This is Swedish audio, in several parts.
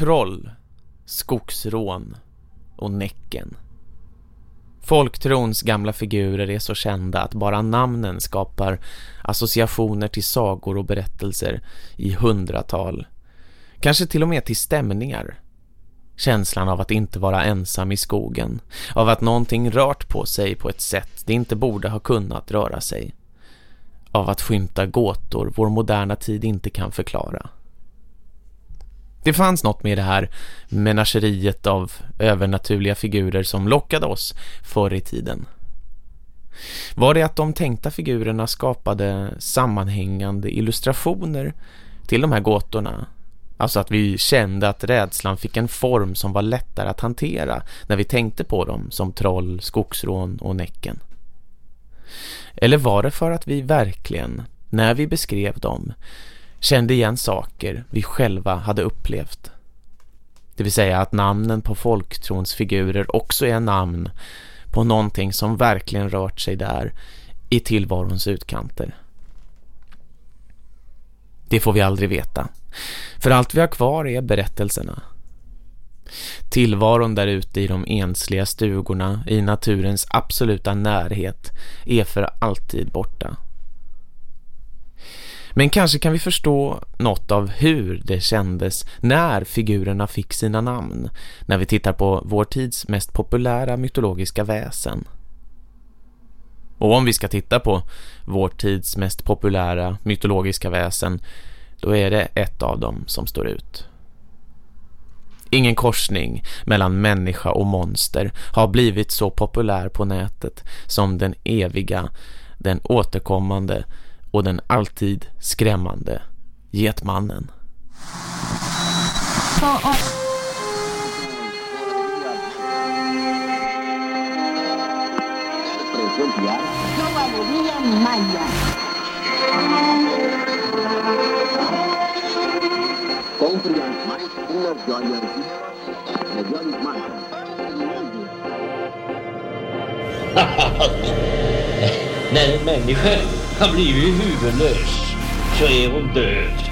Troll, skogsrån och Näcken. Folktrons gamla figurer är så kända att bara namnen skapar associationer till sagor och berättelser i hundratal. Kanske till och med till stämningar. Känslan av att inte vara ensam i skogen. Av att någonting rört på sig på ett sätt det inte borde ha kunnat röra sig. Av att skymta gåtor vår moderna tid inte kan förklara. Det fanns något med det här menageriet av övernaturliga figurer som lockade oss förr i tiden. Var det att de tänkta figurerna skapade sammanhängande illustrationer till de här gåtorna? Alltså att vi kände att rädslan fick en form som var lättare att hantera när vi tänkte på dem som troll, skogsrån och näcken. Eller var det för att vi verkligen, när vi beskrev dem, kände igen saker vi själva hade upplevt. Det vill säga att namnen på folktrons figurer också är namn på någonting som verkligen rört sig där i tillvarons utkanter. Det får vi aldrig veta. För allt vi har kvar är berättelserna. Tillvaron där ute i de ensliga stugorna i naturens absoluta närhet är för alltid borta. Men kanske kan vi förstå något av hur det kändes när figurerna fick sina namn, när vi tittar på vår tids mest populära mytologiska väsen. Och om vi ska titta på vår tids mest populära mytologiska väsen, då är det ett av dem som står ut. Ingen korsning mellan människa och monster har blivit så populär på nätet som den eviga, den återkommande och den alltid skrämmande Getmannen. När en människa har blivit huvudlös så är hon död.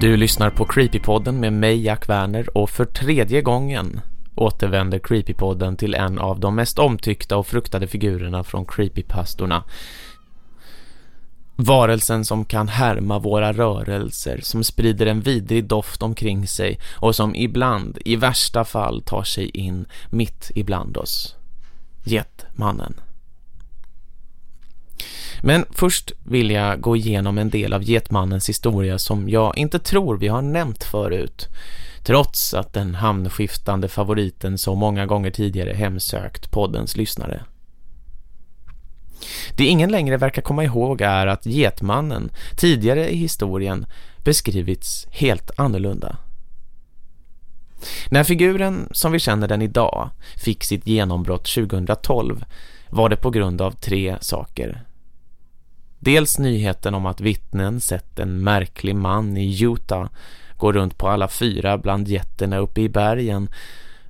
Du lyssnar på Creepypodden med mig Jack Werner och för tredje gången återvänder Creepypodden till en av de mest omtyckta och fruktade figurerna från Creepypastorna. Varelsen som kan härma våra rörelser, som sprider en vidrig doft omkring sig och som ibland, i värsta fall, tar sig in mitt ibland oss. Getmannen. Men först vill jag gå igenom en del av Getmannens historia som jag inte tror vi har nämnt förut trots att den hamnskiftande favoriten så många gånger tidigare hemsökt poddens lyssnare. Det ingen längre verkar komma ihåg är att Getmannen tidigare i historien beskrivits helt annorlunda. När figuren, som vi känner den idag, fick sitt genombrott 2012 var det på grund av tre saker. Dels nyheten om att vittnen sett en märklig man i Utah gå runt på alla fyra bland jätterna uppe i bergen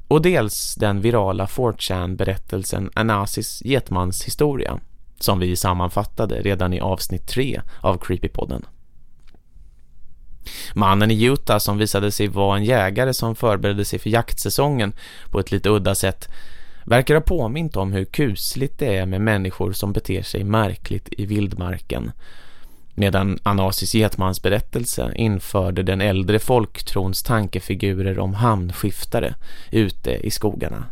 och dels den virala 4chan-berättelsen Anasis Getmans historia som vi sammanfattade redan i avsnitt 3 av Creepypodden. Mannen i Utah som visade sig vara en jägare som förberedde sig för jaktsäsongen på ett lite udda sätt verkar ha påmint om hur kusligt det är med människor som beter sig märkligt i vildmarken medan Anasis Getmans berättelse införde den äldre folktrons tankefigurer om hamnskiftare ute i skogarna.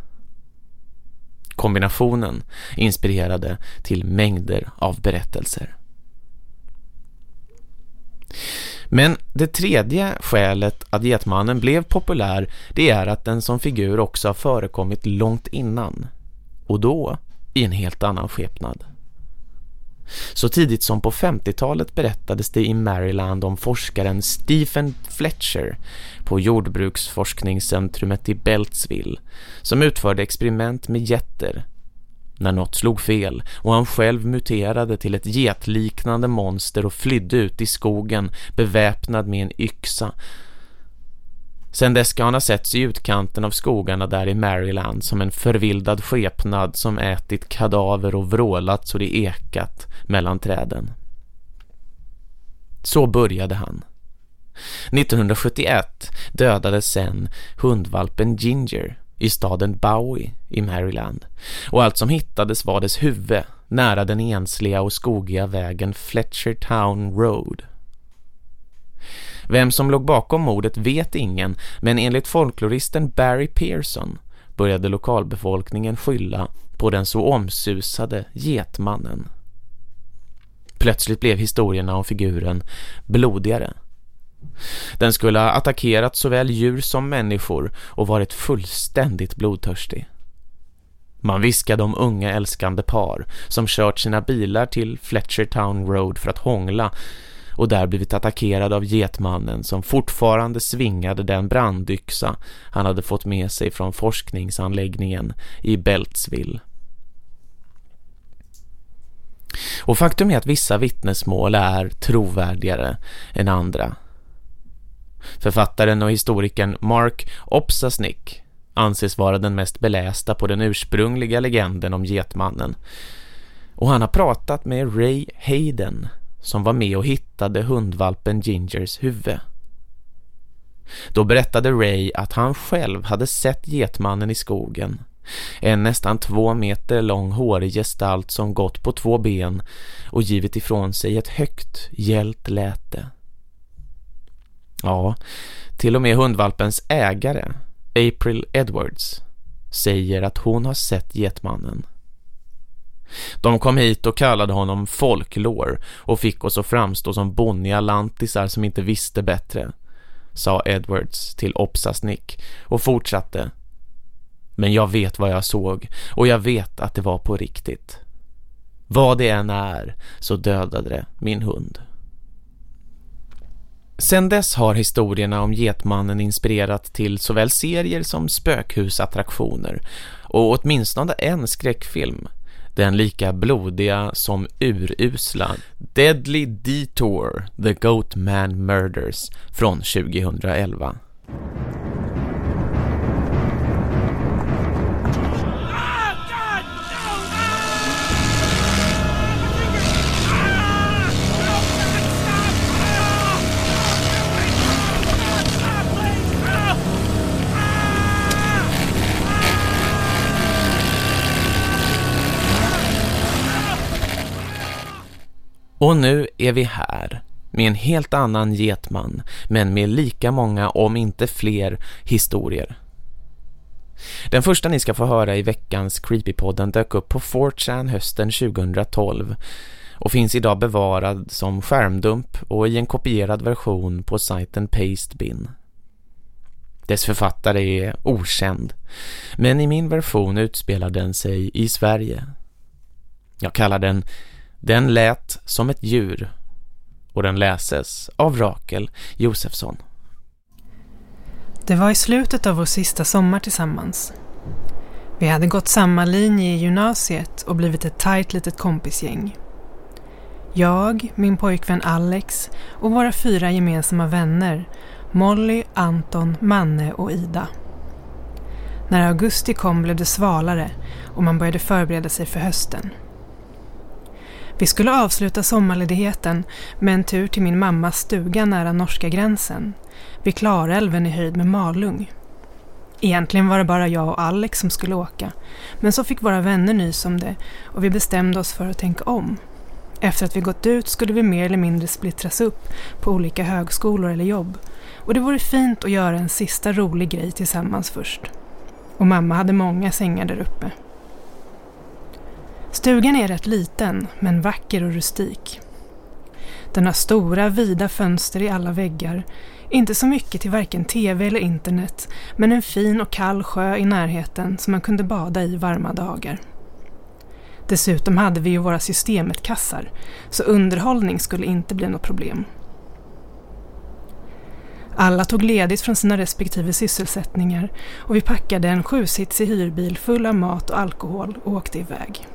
Kombinationen inspirerade till mängder av berättelser. Men det tredje skälet att Getmannen blev populär det är att den som figur också har förekommit långt innan. Och då i en helt annan skepnad. Så tidigt som på 50-talet berättades det i Maryland om forskaren Stephen Fletcher på jordbruksforskningscentrumet i Beltsville som utförde experiment med jätter. När något slog fel och han själv muterade till ett getliknande monster och flydde ut i skogen beväpnad med en yxa Sen dess ska han ha setts i utkanten av skogarna där i Maryland som en förvildad skepnad som ätit kadaver och vrålat så det ekat mellan träden. Så började han. 1971 dödades sen hundvalpen Ginger i staden Bowie i Maryland och allt som hittades var dess huvud nära den ensliga och skogiga vägen Fletcher Town Road. Vem som låg bakom mordet vet ingen men enligt folkloristen Barry Pearson började lokalbefolkningen skylla på den så omsusade getmannen. Plötsligt blev historierna om figuren blodigare. Den skulle ha attackerat såväl djur som människor och varit fullständigt blodtörstig. Man viskade om unga älskande par som kört sina bilar till Fletchertown Road för att hångla och där blivit attackerad av getmannen som fortfarande svingade den brandyxa han hade fått med sig från forskningsanläggningen i Beltsville. Och faktum är att vissa vittnesmål är trovärdigare än andra. Författaren och historikern Mark Opsasnick anses vara den mest belästa på den ursprungliga legenden om getmannen. Och han har pratat med Ray Hayden som var med och hittade hundvalpen Gingers huvud. Då berättade Ray att han själv hade sett getmannen i skogen. En nästan två meter lång hårig gestalt som gått på två ben och givit ifrån sig ett högt, gällt läte. Ja, till och med hundvalpens ägare, April Edwards, säger att hon har sett getmannen. De kom hit och kallade honom folklår och fick oss att framstå som bonniga lantisar som inte visste bättre, sa Edwards till Opsas Nick och fortsatte. Men jag vet vad jag såg och jag vet att det var på riktigt. Vad det än är så dödade det min hund. Sen dess har historierna om Getmannen inspirerat till såväl serier som spökhusattraktioner och åtminstone en skräckfilm den lika blodiga som urusla Deadly Detour, The Goatman Murders från 2011. Och nu är vi här med en helt annan getman men med lika många om inte fler historier. Den första ni ska få höra i veckans Creepypodden dök upp på 4chan hösten 2012 och finns idag bevarad som skärmdump och i en kopierad version på sajten Pastebin. Dess författare är okänd, men i min version utspelar den sig i Sverige. Jag kallar den den lät som ett djur och den läses av Rakel Josefsson. Det var i slutet av vår sista sommar tillsammans. Vi hade gått samma linje i gymnasiet och blivit ett tajt litet kompisgäng. Jag, min pojkvän Alex och våra fyra gemensamma vänner Molly, Anton, Manne och Ida. När augusti kom blev det svalare och man började förbereda sig för hösten. Vi skulle avsluta sommarledigheten med en tur till min mammas stuga nära norska gränsen, vid Klarälven i höjd med Malung. Egentligen var det bara jag och Alex som skulle åka, men så fick våra vänner nys om det och vi bestämde oss för att tänka om. Efter att vi gått ut skulle vi mer eller mindre splittras upp på olika högskolor eller jobb och det vore fint att göra en sista rolig grej tillsammans först. Och mamma hade många sängar där uppe. Stugan är rätt liten, men vacker och rustik. Den har stora, vida fönster i alla väggar. Inte så mycket till varken tv eller internet, men en fin och kall sjö i närheten som man kunde bada i varma dagar. Dessutom hade vi ju våra systemetkassar, så underhållning skulle inte bli något problem. Alla tog ledigt från sina respektive sysselsättningar och vi packade en sjusitsig hyrbil full av mat och alkohol och åkte iväg.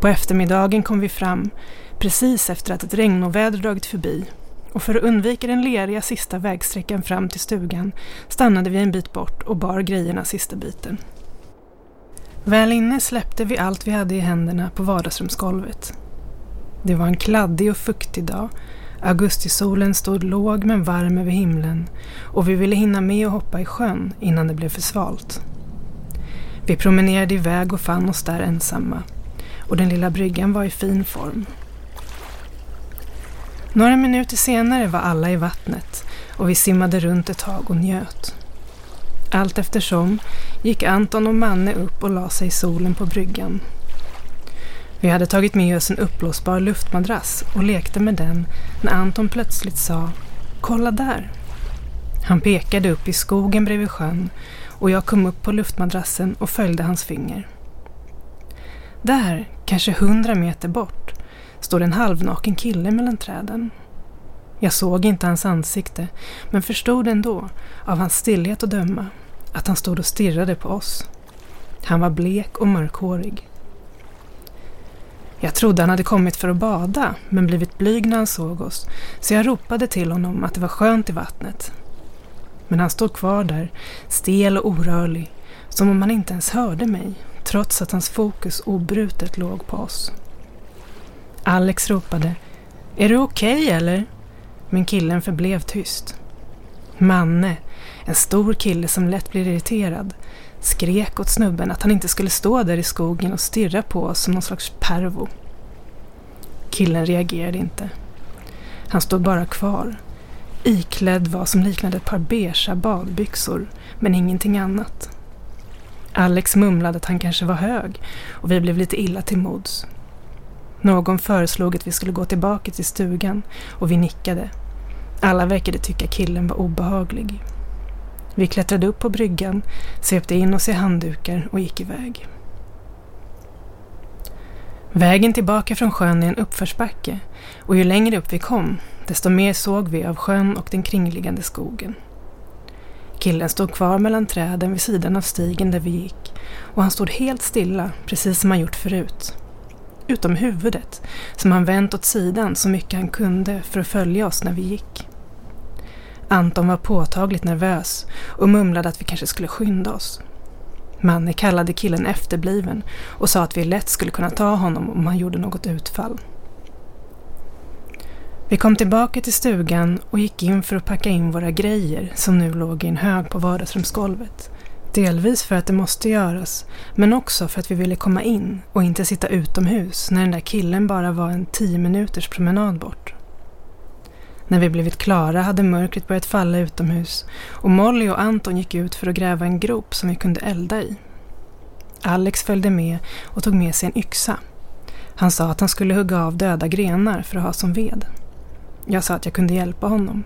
På eftermiddagen kom vi fram, precis efter att ett regnoväder dragit förbi och för att undvika den leriga sista vägsträckan fram till stugan stannade vi en bit bort och bar grejerna sista biten. Väl inne släppte vi allt vi hade i händerna på vardagsrumsgolvet. Det var en kladdig och fuktig dag. Augustisolen stod låg men varm över himlen och vi ville hinna med att hoppa i sjön innan det blev för svalt. Vi promenerade iväg och fann oss där ensamma och den lilla bryggan var i fin form. Några minuter senare var alla i vattnet och vi simmade runt ett tag och njöt. Allt eftersom gick Anton och Manne upp och la sig i solen på bryggan. Vi hade tagit med oss en uppblåsbar luftmadrass och lekte med den när Anton plötsligt sa ”Kolla där!” Han pekade upp i skogen bredvid sjön och jag kom upp på luftmadrassen och följde hans finger. Där, kanske hundra meter bort, står en halvnaken kille mellan träden. Jag såg inte hans ansikte, men förstod ändå, av hans stillhet att döma, att han stod och stirrade på oss. Han var blek och mörkhårig. Jag trodde han hade kommit för att bada, men blivit blyg när han såg oss, så jag ropade till honom att det var skönt i vattnet. Men han stod kvar där, stel och orörlig, som om han inte ens hörde mig, trots att hans fokus obrutet låg på oss. Alex ropade Är du okej okay, eller? Men killen förblev tyst. Manne, en stor kille som lätt blir irriterad, skrek åt snubben att han inte skulle stå där i skogen och stirra på oss som någon slags pervo. Killen reagerade inte. Han stod bara kvar, iklädd vad som liknade ett par beiga badbyxor, men ingenting annat. Alex mumlade att han kanske var hög och vi blev lite illa till mods. Någon föreslog att vi skulle gå tillbaka till stugan och vi nickade. Alla verkade tycka killen var obehaglig. Vi klättrade upp på bryggan, svepte in oss i handdukar och gick iväg. Vägen tillbaka från sjön är en uppförsbacke och ju längre upp vi kom, desto mer såg vi av sjön och den kringliggande skogen. Killen stod kvar mellan träden vid sidan av stigen där vi gick och han stod helt stilla, precis som han gjort förut. Utom huvudet, som han vänt åt sidan så mycket han kunde för att följa oss när vi gick. Anton var påtagligt nervös och mumlade att vi kanske skulle skynda oss. Manne kallade killen efterbliven och sa att vi lätt skulle kunna ta honom om han gjorde något utfall. Vi kom tillbaka till stugan och gick in för att packa in våra grejer som nu låg i en hög på vardagsrumsgolvet. Delvis för att det måste göras, men också för att vi ville komma in och inte sitta utomhus när den där killen bara var en tio minuters promenad bort. När vi blivit klara hade mörkret börjat falla utomhus och Molly och Anton gick ut för att gräva en grop som vi kunde elda i. Alex följde med och tog med sig en yxa. Han sa att han skulle hugga av döda grenar för att ha som ved. Jag sa att jag kunde hjälpa honom.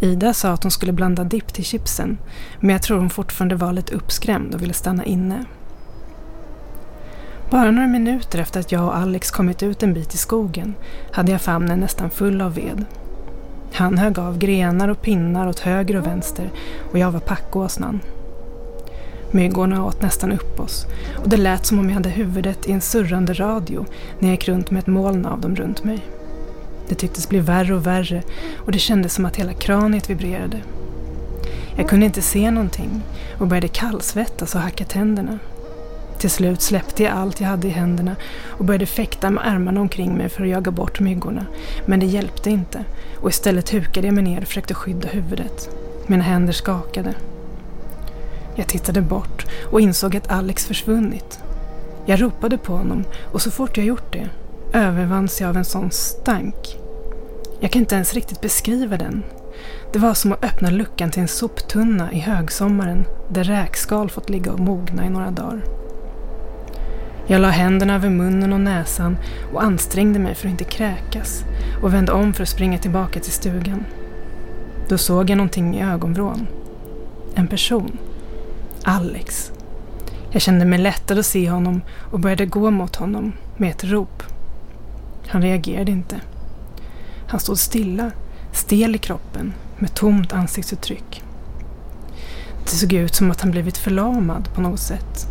Ida sa att hon skulle blanda dipp till chipsen, men jag tror hon fortfarande var lite uppskrämd och ville stanna inne. Bara några minuter efter att jag och Alex kommit ut en bit i skogen hade jag famnen nästan full av ved. Han högg av grenar och pinnar åt höger och vänster och jag var packåsnan. Myggorna åt nästan upp oss och det lät som om jag hade huvudet i en surrande radio när jag gick runt med ett moln av dem runt mig. Det tycktes bli värre och värre och det kändes som att hela kraniet vibrerade. Jag kunde inte se någonting och började kallsvettas och hacka tänderna. Till slut släppte jag allt jag hade i händerna och började fäkta med armarna omkring mig för att jaga bort myggorna. Men det hjälpte inte och istället hukade jag mig ner och försökte skydda huvudet. Mina händer skakade. Jag tittade bort och insåg att Alex försvunnit. Jag ropade på honom och så fort jag gjort det övervanns jag av en sån stank. Jag kan inte ens riktigt beskriva den. Det var som att öppna luckan till en soptunna i högsommaren där räkskal fått ligga och mogna i några dagar. Jag la händerna över munnen och näsan och ansträngde mig för att inte kräkas och vände om för att springa tillbaka till stugan. Då såg jag någonting i ögonvrån. En person. Alex. Jag kände mig lättad att se honom och började gå mot honom med ett rop. Han reagerade inte. Han stod stilla, stel i kroppen, med tomt ansiktsuttryck. Det såg ut som att han blivit förlamad på något sätt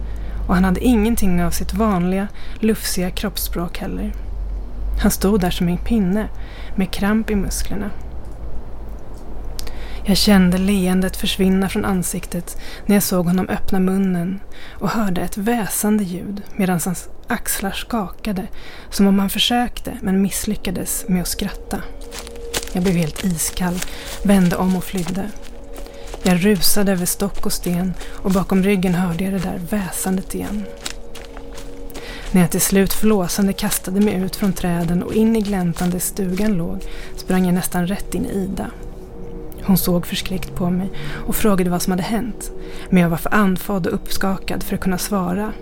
och han hade ingenting av sitt vanliga, lufsiga kroppsspråk heller. Han stod där som en pinne med kramp i musklerna. Jag kände leendet försvinna från ansiktet när jag såg honom öppna munnen och hörde ett väsande ljud medan hans axlar skakade som om han försökte men misslyckades med att skratta. Jag blev helt iskall, vände om och flydde. Jag rusade över stock och sten och bakom ryggen hörde jag det där väsandet igen. När jag till slut flåsande kastade mig ut från träden och in i gläntande stugan låg sprang jag nästan rätt in i Ida. Hon såg förskräckt på mig och frågade vad som hade hänt. Men jag var för andfådd och uppskakad för att kunna svara.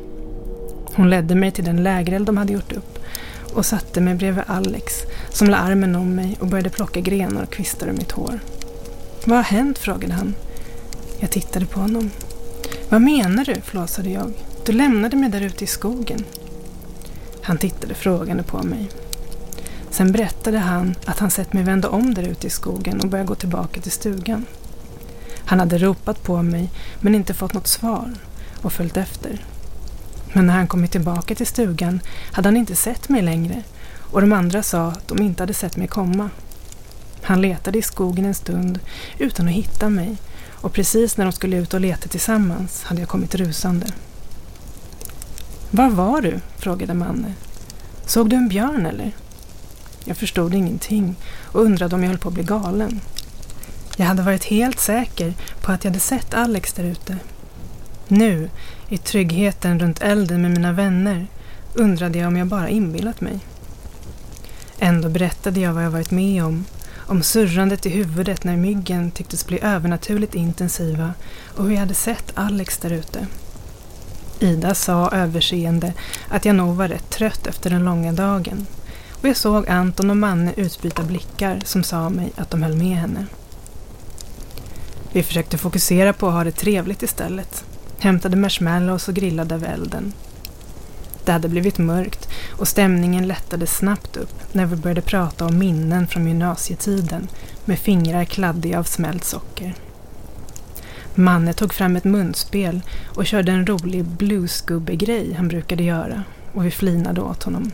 Hon ledde mig till den lägereld de hade gjort upp och satte mig bredvid Alex som la armen om mig och började plocka grenar och kvistar ur mitt hår. Vad har hänt? frågade han. Jag tittade på honom. Vad menar du? flåsade jag. Du lämnade mig där ute i skogen. Han tittade frågande på mig. Sen berättade han att han sett mig vända om där ute i skogen och börja gå tillbaka till stugan. Han hade ropat på mig men inte fått något svar och följt efter. Men när han kommit tillbaka till stugan hade han inte sett mig längre och de andra sa att de inte hade sett mig komma. Han letade i skogen en stund utan att hitta mig och precis när de skulle ut och leta tillsammans hade jag kommit rusande. Var var du? frågade Manne. Såg du en björn eller? Jag förstod ingenting och undrade om jag höll på att bli galen. Jag hade varit helt säker på att jag hade sett Alex där ute. Nu, i tryggheten runt elden med mina vänner, undrade jag om jag bara inbillat mig. Ändå berättade jag vad jag varit med om, om surrandet i huvudet när myggen tycktes bli övernaturligt intensiva och hur jag hade sett Alex där ute. Ida sa överseende att jag nog var rätt trött efter den långa dagen och jag såg Anton och Manne utbyta blickar som sa mig att de höll med henne. Vi försökte fokusera på att ha det trevligt istället. Hämtade marshmallows och grillade över elden. Det hade blivit mörkt och stämningen lättade snabbt upp när vi började prata om minnen från gymnasietiden med fingrar kladdiga av smält socker. Manne tog fram ett munspel och körde en rolig bluesgubbe-grej han brukade göra och vi flinade åt honom.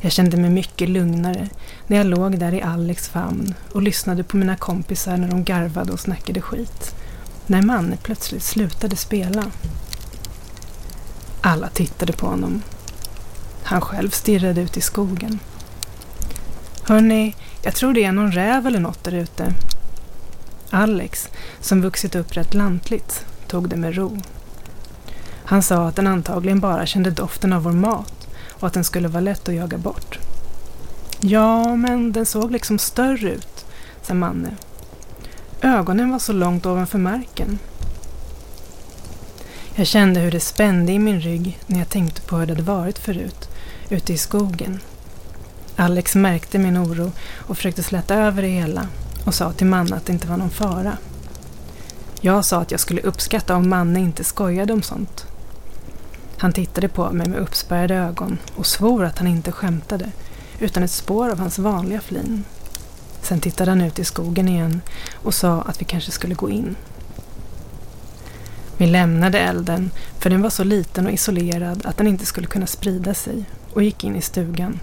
Jag kände mig mycket lugnare när jag låg där i Alex famn och lyssnade på mina kompisar när de garvade och snackade skit. När Manne plötsligt slutade spela. Alla tittade på honom. Han själv stirrade ut i skogen. Hörni, jag tror det är någon räv eller något där ute. Alex, som vuxit upp rätt lantligt, tog det med ro. Han sa att den antagligen bara kände doften av vår mat och att den skulle vara lätt att jaga bort. Ja, men den såg liksom större ut, sa Manne. Ögonen var så långt ovanför marken. Jag kände hur det spände i min rygg när jag tänkte på hur det hade varit förut, ute i skogen. Alex märkte min oro och försökte släta över det hela och sa till Manne att det inte var någon fara. Jag sa att jag skulle uppskatta om Manne inte skojade om sånt. Han tittade på mig med uppspärrade ögon och svor att han inte skämtade utan ett spår av hans vanliga flin. Sen tittade han ut i skogen igen och sa att vi kanske skulle gå in. Vi lämnade elden för den var så liten och isolerad att den inte skulle kunna sprida sig och gick in i stugan.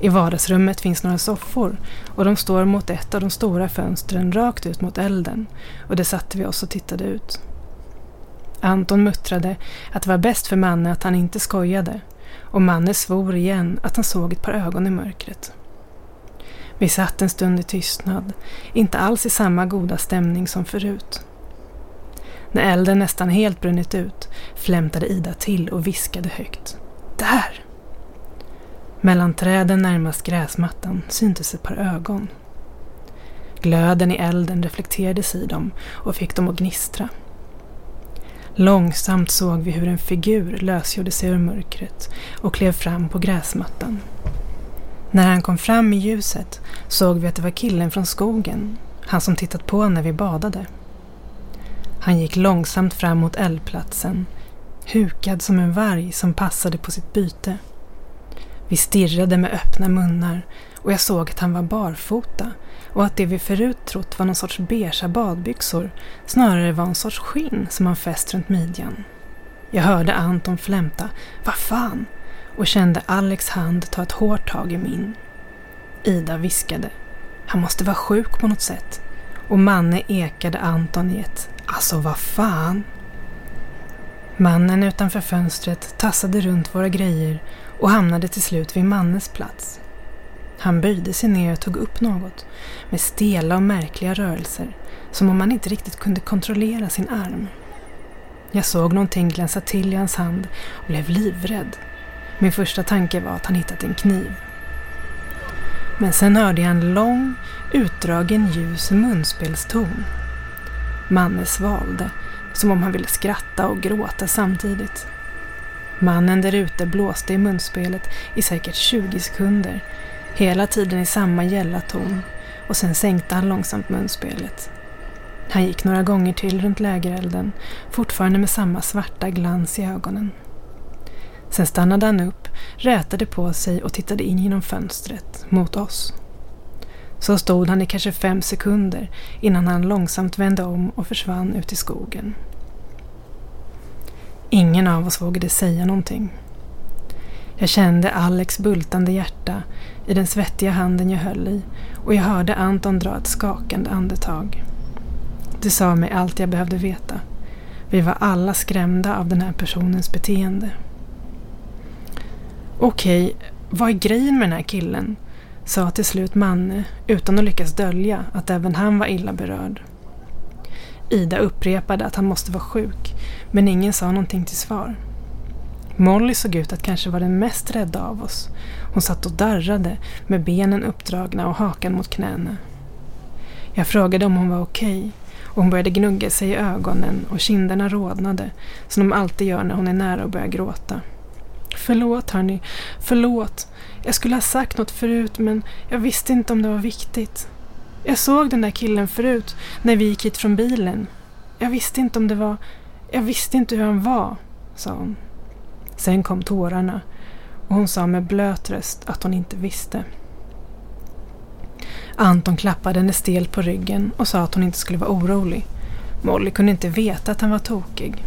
I vardagsrummet finns några soffor och de står mot ett av de stora fönstren rakt ut mot elden och där satte vi oss och tittade ut. Anton muttrade att det var bäst för Manne att han inte skojade och Manne svor igen att han såg ett par ögon i mörkret. Vi satt en stund i tystnad, inte alls i samma goda stämning som förut. När elden nästan helt brunnit ut flämtade Ida till och viskade högt. Där! Mellan träden närmast gräsmattan syntes ett par ögon. Glöden i elden reflekterades i dem och fick dem att gnistra. Långsamt såg vi hur en figur lösgjorde sig ur mörkret och klev fram på gräsmattan. När han kom fram i ljuset såg vi att det var killen från skogen, han som tittat på när vi badade. Han gick långsamt fram mot eldplatsen, hukad som en varg som passade på sitt byte. Vi stirrade med öppna munnar och jag såg att han var barfota och att det vi förut trott var någon sorts beigea badbyxor snarare var en sorts skinn som han fäst runt midjan. Jag hörde Anton flämta ”Vad fan?” Och kände Alex hand ta ett hårt tag i min. Ida viskade. Han måste vara sjuk på något sätt. Och Manne ekade Anton i ett Alltså vad fan? Mannen utanför fönstret tassade runt våra grejer och hamnade till slut vid Mannes plats. Han böjde sig ner och tog upp något med stela och märkliga rörelser som om han inte riktigt kunde kontrollera sin arm. Jag såg någonting glänsa till i hans hand och blev livrädd. Min första tanke var att han hittat en kniv. Men sen hörde jag en lång, utdragen ljus munspelston. Manne svalde, som om han ville skratta och gråta samtidigt. Mannen där ute blåste i munspelet i säkert 20 sekunder, hela tiden i samma gälla ton och sen sänkte han långsamt munspelet. Han gick några gånger till runt lägerelden, fortfarande med samma svarta glans i ögonen. Sen stannade han upp, rätade på sig och tittade in genom fönstret, mot oss. Så stod han i kanske fem sekunder innan han långsamt vände om och försvann ut i skogen. Ingen av oss vågade säga någonting. Jag kände Alex bultande hjärta i den svettiga handen jag höll i och jag hörde Anton dra ett skakande andetag. Det sa mig allt jag behövde veta. Vi var alla skrämda av den här personens beteende. Okej, vad är grejen med den här killen? Sa till slut Manne utan att lyckas dölja att även han var illa berörd. Ida upprepade att han måste vara sjuk, men ingen sa någonting till svar. Molly såg ut att kanske vara den mest rädda av oss. Hon satt och darrade med benen uppdragna och hakan mot knäna. Jag frågade om hon var okej okay, och hon började gnugga sig i ögonen och kinderna rodnade som de alltid gör när hon är nära att börja gråta. Förlåt hörni, förlåt. Jag skulle ha sagt något förut men jag visste inte om det var viktigt. Jag såg den där killen förut när vi gick hit från bilen. Jag visste inte om det var... Jag visste inte hur han var, sa hon. Sen kom tårarna och hon sa med blöt röst att hon inte visste. Anton klappade henne stelt på ryggen och sa att hon inte skulle vara orolig. Molly kunde inte veta att han var tokig.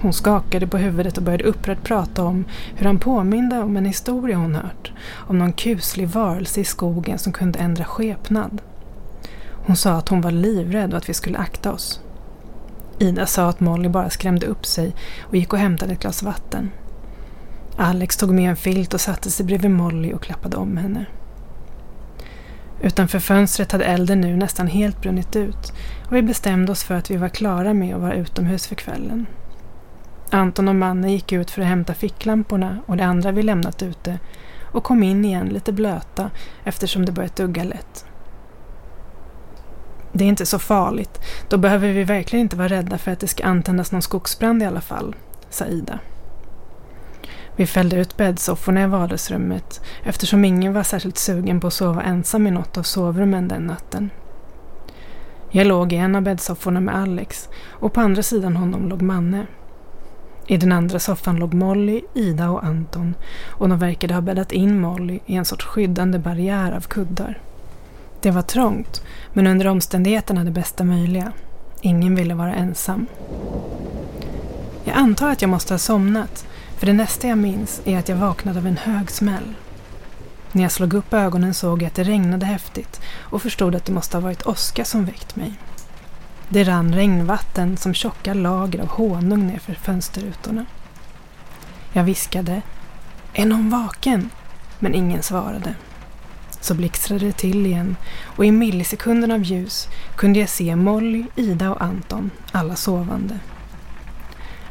Hon skakade på huvudet och började upprört prata om hur han påminde om en historia hon hört. Om någon kuslig varelse i skogen som kunde ändra skepnad. Hon sa att hon var livrädd och att vi skulle akta oss. Ida sa att Molly bara skrämde upp sig och gick och hämtade ett glas vatten. Alex tog med en filt och satte sig bredvid Molly och klappade om henne. Utanför fönstret hade elden nu nästan helt brunnit ut och vi bestämde oss för att vi var klara med att vara utomhus för kvällen. Anton och mannen gick ut för att hämta ficklamporna och det andra vi lämnat ute och kom in igen lite blöta eftersom det börjat dugga lätt. Det är inte så farligt. Då behöver vi verkligen inte vara rädda för att det ska antändas någon skogsbrand i alla fall, sa Ida. Vi fällde ut bäddsofforna i vardagsrummet eftersom ingen var särskilt sugen på att sova ensam i något av sovrummen den natten. Jag låg i en av bäddsofforna med Alex och på andra sidan honom låg Manne. I den andra soffan låg Molly, Ida och Anton och de verkade ha bäddat in Molly i en sorts skyddande barriär av kuddar. Det var trångt, men under omständigheterna det bästa möjliga. Ingen ville vara ensam. Jag antar att jag måste ha somnat, för det nästa jag minns är att jag vaknade av en hög smäll. När jag slog upp ögonen såg jag att det regnade häftigt och förstod att det måste ha varit Oskar som väckt mig. Det rann regnvatten som tjocka lager av honung nerför fönsterrutorna. Jag viskade ”Är någon vaken?” men ingen svarade. Så blixtrade det till igen och i millisekunden av ljus kunde jag se Molly, Ida och Anton, alla sovande.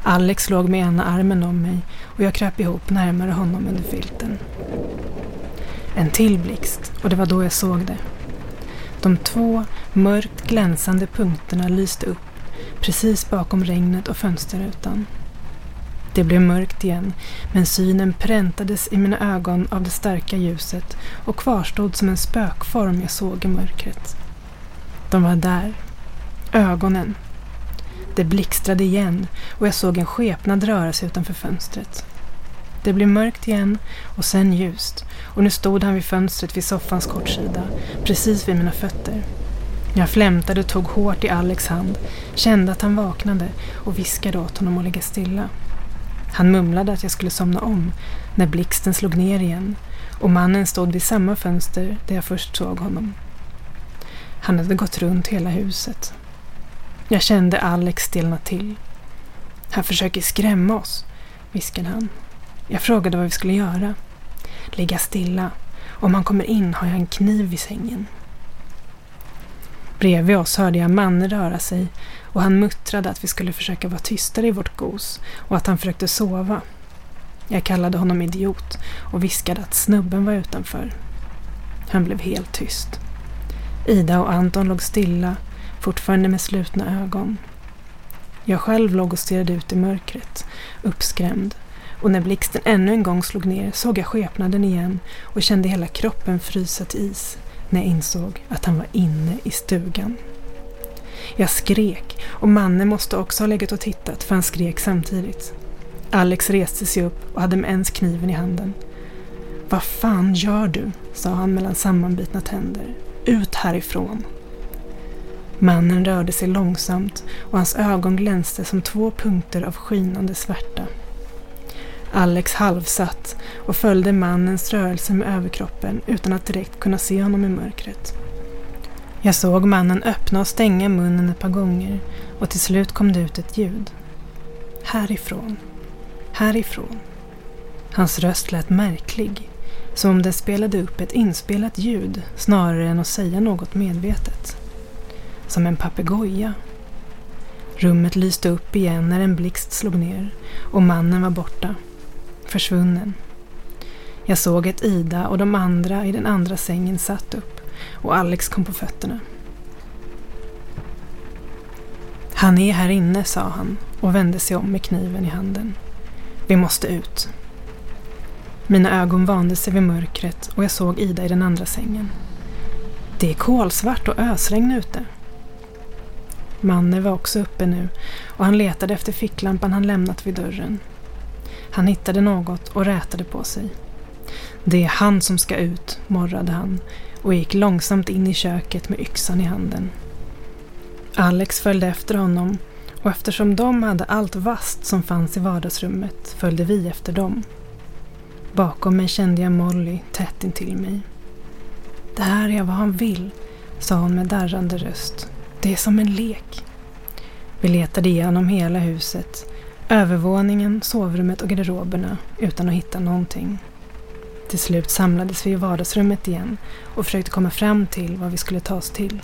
Alex låg med ena armen om mig och jag kröp ihop närmare honom under filten. En till blixt och det var då jag såg det. De två mörkt glänsande punkterna lyste upp precis bakom regnet och fönsterrutan. Det blev mörkt igen, men synen präntades i mina ögon av det starka ljuset och kvarstod som en spökform jag såg i mörkret. De var där. Ögonen. Det blixtrade igen och jag såg en skepnad röra sig utanför fönstret. Det blev mörkt igen och sen ljust och nu stod han vid fönstret vid soffans kortsida, precis vid mina fötter. Jag flämtade och tog hårt i Alex hand, kände att han vaknade och viskade åt honom att ligga stilla. Han mumlade att jag skulle somna om, när blixten slog ner igen och mannen stod vid samma fönster där jag först såg honom. Han hade gått runt hela huset. Jag kände Alex stelna till. Han försöker skrämma oss, viskade han. Jag frågade vad vi skulle göra. Ligga stilla. Om han kommer in har jag en kniv vid sängen. Bredvid oss hörde jag man röra sig och han muttrade att vi skulle försöka vara tystare i vårt gos och att han försökte sova. Jag kallade honom idiot och viskade att snubben var utanför. Han blev helt tyst. Ida och Anton låg stilla, fortfarande med slutna ögon. Jag själv låg och stirrade ut i mörkret, uppskrämd. Och när blixten ännu en gång slog ner såg jag skepnaden igen och kände hela kroppen frysa till is när jag insåg att han var inne i stugan. Jag skrek och mannen måste också ha legat och tittat för han skrek samtidigt. Alex reste sig upp och hade med ens kniven i handen. Vad fan gör du? sa han mellan sammanbitna tänder. Ut härifrån! Mannen rörde sig långsamt och hans ögon glänste som två punkter av skinande svärta. Alex halvsatt och följde mannens rörelse med överkroppen utan att direkt kunna se honom i mörkret. Jag såg mannen öppna och stänga munnen ett par gånger och till slut kom det ut ett ljud. Härifrån. Härifrån. Hans röst lät märklig, som om den spelade upp ett inspelat ljud snarare än att säga något medvetet. Som en papegoja. Rummet lyste upp igen när en blixt slog ner och mannen var borta. Försvunnen. Jag såg att Ida och de andra i den andra sängen satt upp och Alex kom på fötterna. Han är här inne, sa han och vände sig om med kniven i handen. Vi måste ut. Mina ögon vande sig vid mörkret och jag såg Ida i den andra sängen. Det är kolsvart och ösregn ute. Mannen var också uppe nu och han letade efter ficklampan han lämnat vid dörren. Han hittade något och rätade på sig. Det är han som ska ut, morrade han och gick långsamt in i köket med yxan i handen. Alex följde efter honom och eftersom de hade allt vast som fanns i vardagsrummet följde vi efter dem. Bakom mig kände jag Molly tätt intill mig. Det här är vad han vill, sa hon med darrande röst. Det är som en lek. Vi letade igenom hela huset, övervåningen, sovrummet och garderoberna utan att hitta någonting. Till slut samlades vi i vardagsrummet igen och försökte komma fram till vad vi skulle ta oss till.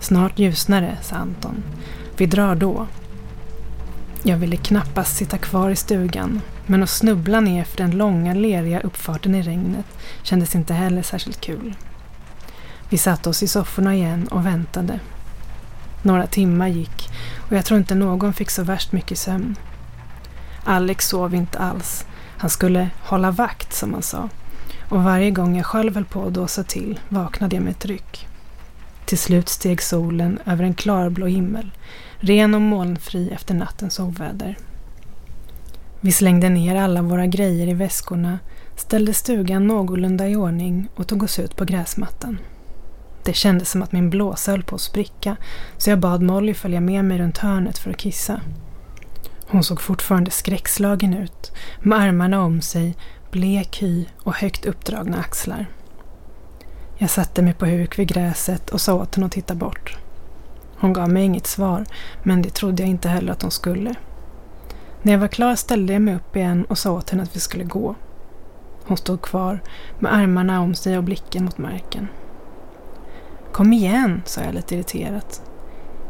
Snart ljusnar det, sa Anton. Vi drar då. Jag ville knappast sitta kvar i stugan, men att snubbla ner för den långa leriga uppfarten i regnet kändes inte heller särskilt kul. Vi satte oss i sofforna igen och väntade. Några timmar gick och jag tror inte någon fick så värst mycket sömn. Alex sov inte alls. Han skulle hålla vakt som han sa. Och varje gång jag själv höll på att dåsa till vaknade jag med ett ryck. Till slut steg solen över en klarblå himmel, ren och molnfri efter nattens oväder. Vi slängde ner alla våra grejer i väskorna, ställde stugan någorlunda i ordning och tog oss ut på gräsmattan. Det kändes som att min blåsa höll på att spricka så jag bad Molly följa med mig runt hörnet för att kissa. Hon såg fortfarande skräckslagen ut med armarna om sig, blek hy och högt uppdragna axlar. Jag satte mig på huk vid gräset och sa åt henne att titta bort. Hon gav mig inget svar, men det trodde jag inte heller att hon skulle. När jag var klar ställde jag mig upp igen och sa åt henne att vi skulle gå. Hon stod kvar med armarna om sig och blicken mot marken. Kom igen, sa jag lite irriterat.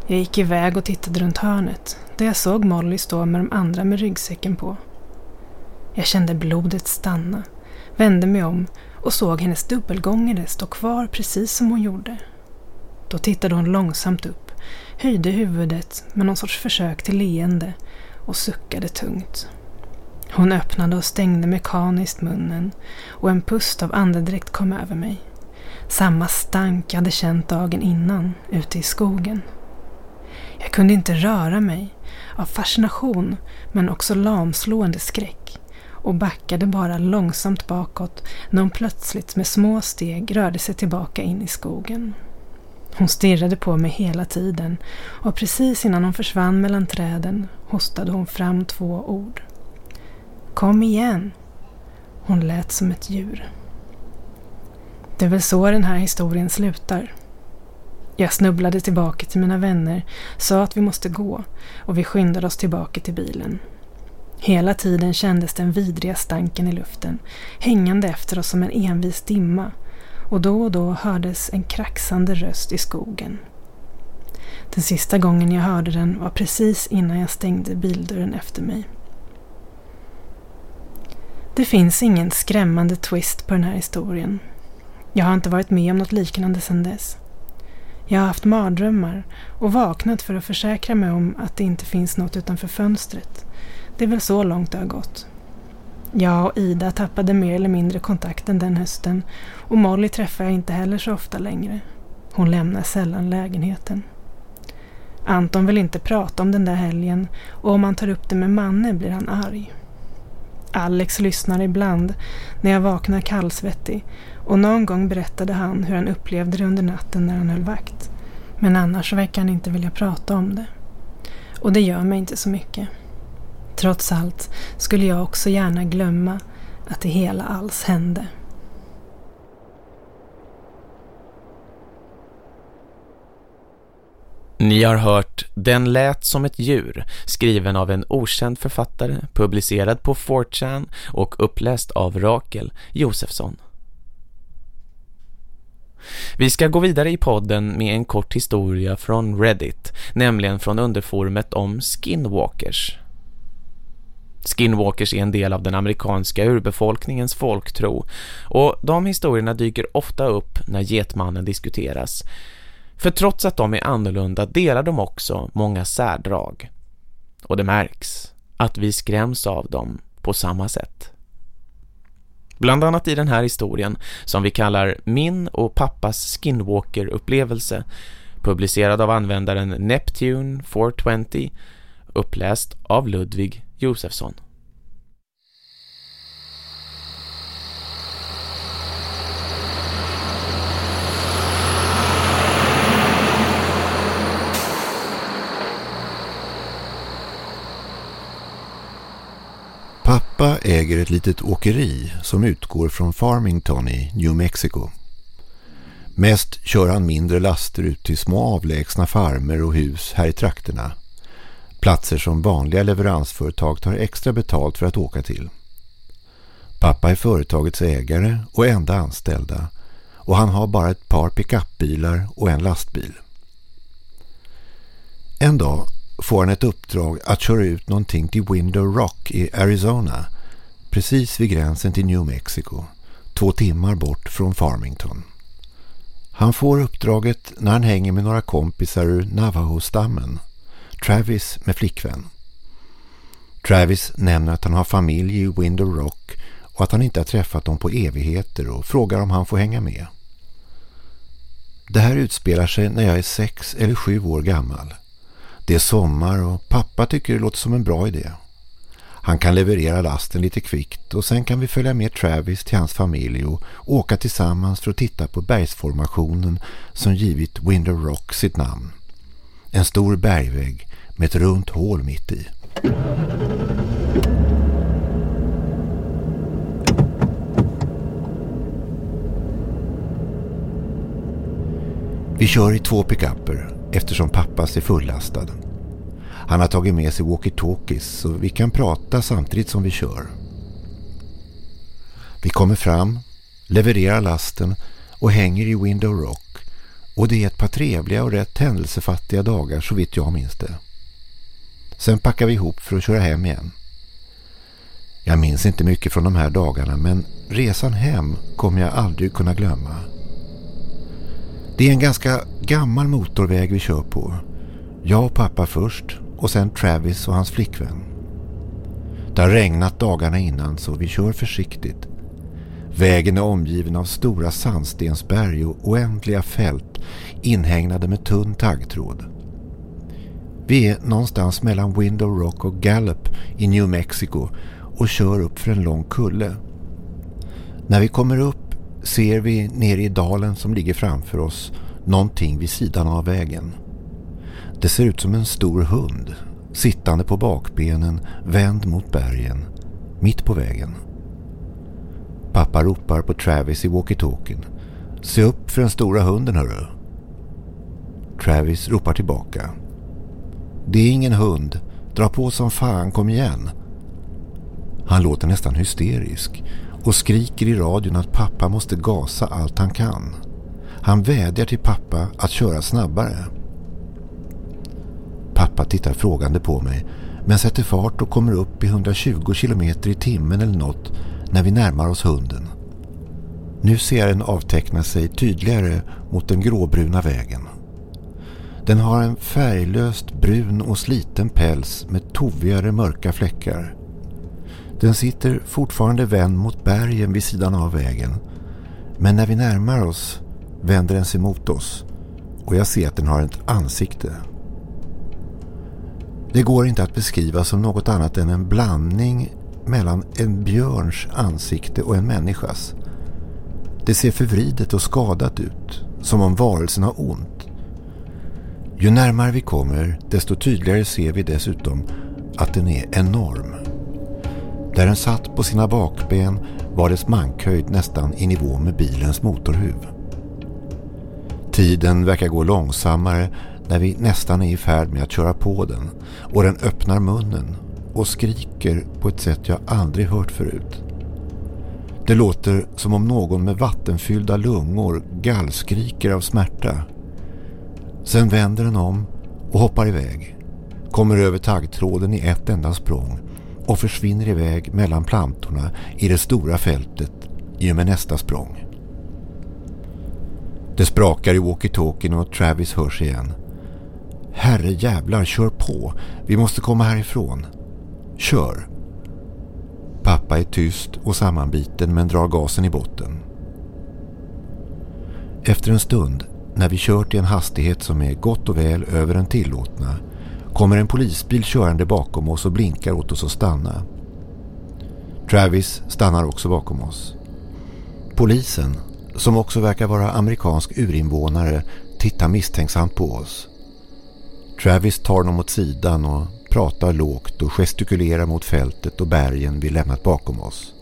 Jag gick iväg och tittade runt hörnet där jag såg Molly stå med de andra med ryggsäcken på. Jag kände blodet stanna, vände mig om och såg hennes dubbelgångare stå kvar precis som hon gjorde. Då tittade hon långsamt upp, höjde huvudet med någon sorts försök till leende och suckade tungt. Hon öppnade och stängde mekaniskt munnen och en pust av andedräkt kom över mig. Samma stank jag hade känt dagen innan ute i skogen. Jag kunde inte röra mig av fascination men också lamslående skräck och backade bara långsamt bakåt när hon plötsligt med små steg rörde sig tillbaka in i skogen. Hon stirrade på mig hela tiden och precis innan hon försvann mellan träden hostade hon fram två ord. Kom igen! Hon lät som ett djur. Det är väl så den här historien slutar. Jag snubblade tillbaka till mina vänner, sa att vi måste gå och vi skyndade oss tillbaka till bilen. Hela tiden kändes den vidriga stanken i luften, hängande efter oss som en envis dimma och då och då hördes en kraxande röst i skogen. Den sista gången jag hörde den var precis innan jag stängde bildörren efter mig. Det finns ingen skrämmande twist på den här historien. Jag har inte varit med om något liknande sedan dess. Jag har haft mardrömmar och vaknat för att försäkra mig om att det inte finns något utanför fönstret. Det är väl så långt det har gått. Jag och Ida tappade mer eller mindre kontakten den hösten och Molly träffar jag inte heller så ofta längre. Hon lämnar sällan lägenheten. Anton vill inte prata om den där helgen och om man tar upp det med Manne blir han arg. Alex lyssnar ibland när jag vaknar kallsvettig och någon gång berättade han hur han upplevde det under natten när han höll vakt. Men annars verkar han inte vilja prata om det. Och det gör mig inte så mycket. Trots allt skulle jag också gärna glömma att det hela alls hände. Ni har hört Den lät som ett djur, skriven av en okänd författare, publicerad på 4chan och uppläst av Rakel Josefsson. Vi ska gå vidare i podden med en kort historia från Reddit, nämligen från underforumet om skinwalkers. Skinwalkers är en del av den amerikanska urbefolkningens folktro och de historierna dyker ofta upp när getmannen diskuteras. För trots att de är annorlunda delar de också många särdrag. Och det märks att vi skräms av dem på samma sätt. Bland annat i den här historien som vi kallar Min och pappas Skinwalker-upplevelse publicerad av användaren Neptune 420 uppläst av Ludvig Josefsson. Pappa äger ett litet åkeri som utgår från Farmington i New Mexico. Mest kör han mindre laster ut till små avlägsna farmer och hus här i trakterna. Platser som vanliga leveransföretag tar extra betalt för att åka till. Pappa är företagets ägare och enda anställda och han har bara ett par pickupbilar och en lastbil. En dag får han ett uppdrag att köra ut någonting till Window Rock i Arizona, precis vid gränsen till New Mexico, två timmar bort från Farmington. Han får uppdraget när han hänger med några kompisar ur Navajo-stammen, Travis med flickvän. Travis nämner att han har familj i Window Rock och att han inte har träffat dem på evigheter och frågar om han får hänga med. Det här utspelar sig när jag är sex eller sju år gammal. Det är sommar och pappa tycker det låter som en bra idé. Han kan leverera lasten lite kvickt och sen kan vi följa med Travis till hans familj och åka tillsammans för att titta på bergsformationen som givit Window Rock sitt namn. En stor bergvägg med ett runt hål mitt i. Vi kör i två pickuper eftersom pappas är fullastad. Han har tagit med sig walkie-talkies så vi kan prata samtidigt som vi kör. Vi kommer fram, levererar lasten och hänger i Window Rock och det är ett par trevliga och rätt händelsefattiga dagar så vitt jag minns det. Sen packar vi ihop för att köra hem igen. Jag minns inte mycket från de här dagarna men resan hem kommer jag aldrig kunna glömma. Det är en ganska gammal motorväg vi kör på. Jag och pappa först och sen Travis och hans flickvän. Det har regnat dagarna innan så vi kör försiktigt. Vägen är omgiven av stora sandstensberg och oändliga fält inhägnade med tunn taggtråd. Vi är någonstans mellan Window Rock och Gallup i New Mexico och kör upp för en lång kulle. När vi kommer upp ser vi nere i dalen som ligger framför oss någonting vid sidan av vägen. Det ser ut som en stor hund, sittande på bakbenen, vänd mot bergen, mitt på vägen. Pappa ropar på Travis i walkie-talkien. Se upp för den stora hunden hörru. Travis ropar tillbaka. Det är ingen hund. Dra på som fan, kom igen. Han låter nästan hysterisk och skriker i radion att pappa måste gasa allt han kan. Han vädjar till pappa att köra snabbare. Pappa tittar frågande på mig men sätter fart och kommer upp i 120 km i timmen eller något när vi närmar oss hunden. Nu ser jag den avteckna sig tydligare mot den gråbruna vägen. Den har en färglöst brun och sliten päls med tovigare mörka fläckar. Den sitter fortfarande vänd mot bergen vid sidan av vägen. Men när vi närmar oss vänder den sig mot oss och jag ser att den har ett ansikte. Det går inte att beskriva som något annat än en blandning mellan en björns ansikte och en människas. Det ser förvridet och skadat ut, som om varelsen har ont. Ju närmare vi kommer, desto tydligare ser vi dessutom att den är enorm. Där den satt på sina bakben var dess mankhöjd nästan i nivå med bilens motorhuv. Tiden verkar gå långsammare när vi nästan är i färd med att köra på den och den öppnar munnen och skriker på ett sätt jag aldrig hört förut. Det låter som om någon med vattenfyllda lungor gallskriker av smärta. Sen vänder den om och hoppar iväg. Kommer över taggtråden i ett enda språng och försvinner iväg mellan plantorna i det stora fältet i och med nästa språng. Det sprakar i walkie-talkien och Travis hörs igen. Herre jävlar, kör på. Vi måste komma härifrån. Kör. Pappa är tyst och sammanbiten men drar gasen i botten. Efter en stund, när vi kört i en hastighet som är gott och väl över den tillåtna, kommer en polisbil körande bakom oss och blinkar åt oss att stanna. Travis stannar också bakom oss. Polisen, som också verkar vara amerikansk urinvånare, tittar misstänksamt på oss. Travis tar dem åt sidan och pratar lågt och gestikulerar mot fältet och bergen vi lämnat bakom oss.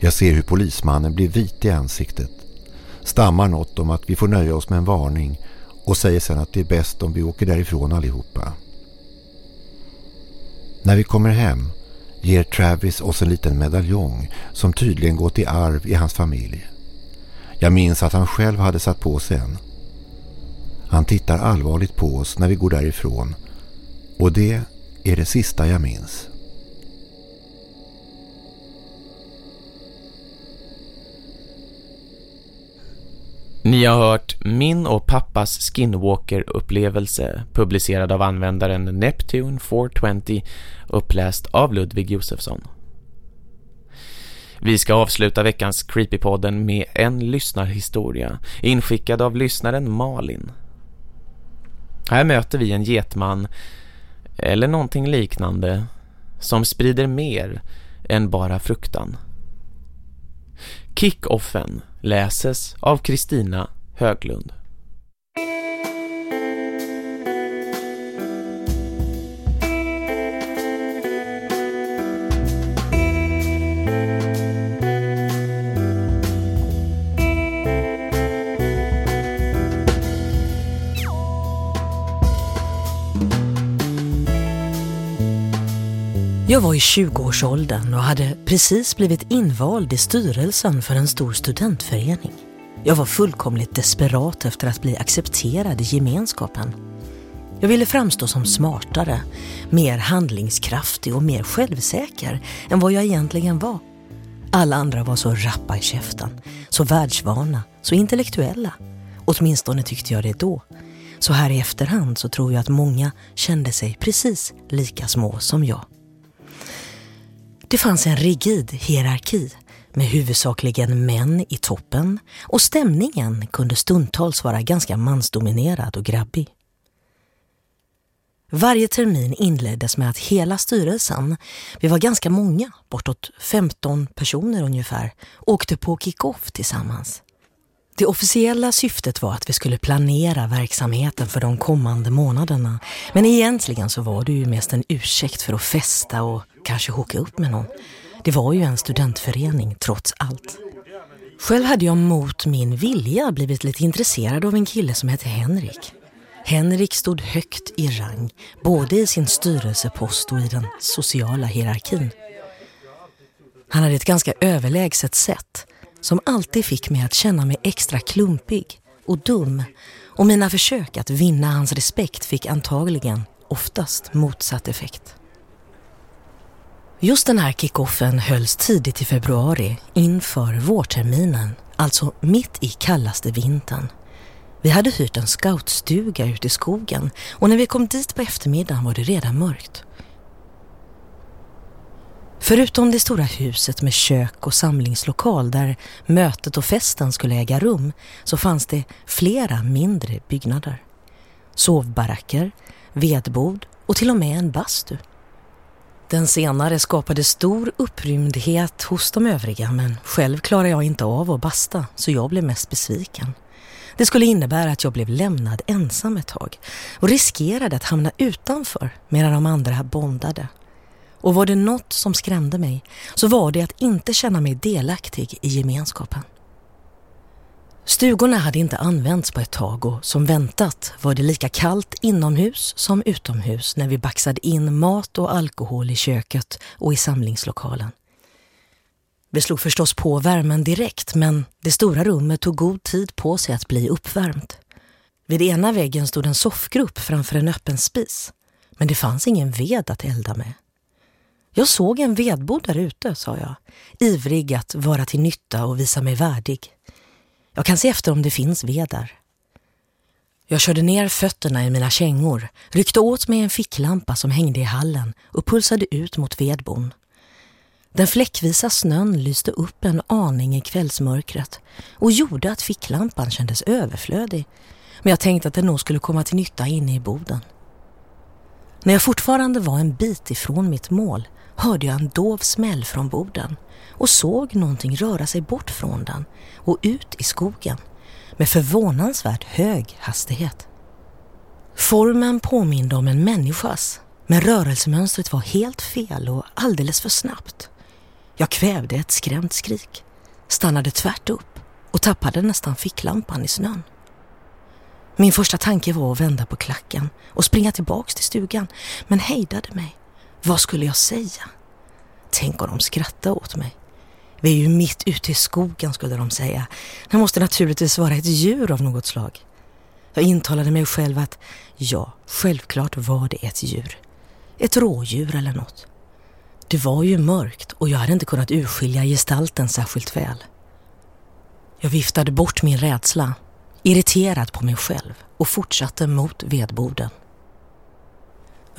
Jag ser hur polismannen blir vit i ansiktet, stammar något om att vi får nöja oss med en varning och säger sen att det är bäst om vi åker därifrån allihopa. När vi kommer hem ger Travis oss en liten medaljong som tydligen gått i arv i hans familj. Jag minns att han själv hade satt på sig en. Han tittar allvarligt på oss när vi går därifrån och det är det sista jag minns. Ni har hört min och pappas Skinwalker-upplevelse publicerad av användaren Neptune 420 uppläst av Ludvig Josefsson. Vi ska avsluta veckans Creepypodden med en lyssnarhistoria inskickad av lyssnaren Malin. Här möter vi en getman eller någonting liknande som sprider mer än bara fruktan. Kick-offen läses av Kristina Höglund. Jag var i 20-årsåldern och hade precis blivit invald i styrelsen för en stor studentförening. Jag var fullkomligt desperat efter att bli accepterad i gemenskapen. Jag ville framstå som smartare, mer handlingskraftig och mer självsäker än vad jag egentligen var. Alla andra var så rappa i käften, så världsvana, så intellektuella. Åtminstone tyckte jag det då. Så här i efterhand så tror jag att många kände sig precis lika små som jag. Det fanns en rigid hierarki med huvudsakligen män i toppen och stämningen kunde stundtals vara ganska mansdominerad och grabbig. Varje termin inleddes med att hela styrelsen, vi var ganska många, bortåt 15 personer ungefär, åkte på kick-off tillsammans. Det officiella syftet var att vi skulle planera verksamheten för de kommande månaderna. Men egentligen så var det ju mest en ursäkt för att festa och kanske hooka upp med någon. Det var ju en studentförening trots allt. Själv hade jag mot min vilja blivit lite intresserad av en kille som hette Henrik. Henrik stod högt i rang, både i sin styrelsepost och i den sociala hierarkin. Han hade ett ganska överlägset sätt som alltid fick mig att känna mig extra klumpig och dum och mina försök att vinna hans respekt fick antagligen oftast motsatt effekt. Just den här kickoffen hölls tidigt i februari inför vårterminen, alltså mitt i kallaste vintern. Vi hade hyrt en scoutstuga ute i skogen och när vi kom dit på eftermiddagen var det redan mörkt. Förutom det stora huset med kök och samlingslokal där mötet och festen skulle äga rum så fanns det flera mindre byggnader. Sovbaracker, vedbod och till och med en bastu. Den senare skapade stor upprymdhet hos de övriga men själv klarade jag inte av att basta så jag blev mest besviken. Det skulle innebära att jag blev lämnad ensam ett tag och riskerade att hamna utanför medan de andra bondade. Och var det något som skrämde mig så var det att inte känna mig delaktig i gemenskapen. Stugorna hade inte använts på ett tag och som väntat var det lika kallt inomhus som utomhus när vi baxade in mat och alkohol i köket och i samlingslokalen. Vi slog förstås på värmen direkt men det stora rummet tog god tid på sig att bli uppvärmt. Vid ena väggen stod en soffgrupp framför en öppen spis men det fanns ingen ved att elda med. Jag såg en vedbod där ute, sa jag, ivrig att vara till nytta och visa mig värdig. Jag kan se efter om det finns ved där. Jag körde ner fötterna i mina kängor, ryckte åt mig en ficklampa som hängde i hallen och pulsade ut mot vedbon. Den fläckvisa snön lyste upp en aning i kvällsmörkret och gjorde att ficklampan kändes överflödig. Men jag tänkte att den nog skulle komma till nytta inne i boden. När jag fortfarande var en bit ifrån mitt mål hörde jag en dov smäll från borden och såg någonting röra sig bort från den och ut i skogen med förvånansvärt hög hastighet. Formen påminde om en människas men rörelsemönstret var helt fel och alldeles för snabbt. Jag kvävde ett skrämt skrik, stannade tvärt upp och tappade nästan ficklampan i snön. Min första tanke var att vända på klacken och springa tillbaks till stugan men hejdade mig. Vad skulle jag säga? Tänk om de skrattade åt mig. Vi är ju mitt ute i skogen skulle de säga. Det måste naturligtvis vara ett djur av något slag. Jag intalade mig själv att ja, självklart var det ett djur. Ett rådjur eller något. Det var ju mörkt och jag hade inte kunnat urskilja gestalten särskilt väl. Jag viftade bort min rädsla, irriterad på mig själv och fortsatte mot vedboden.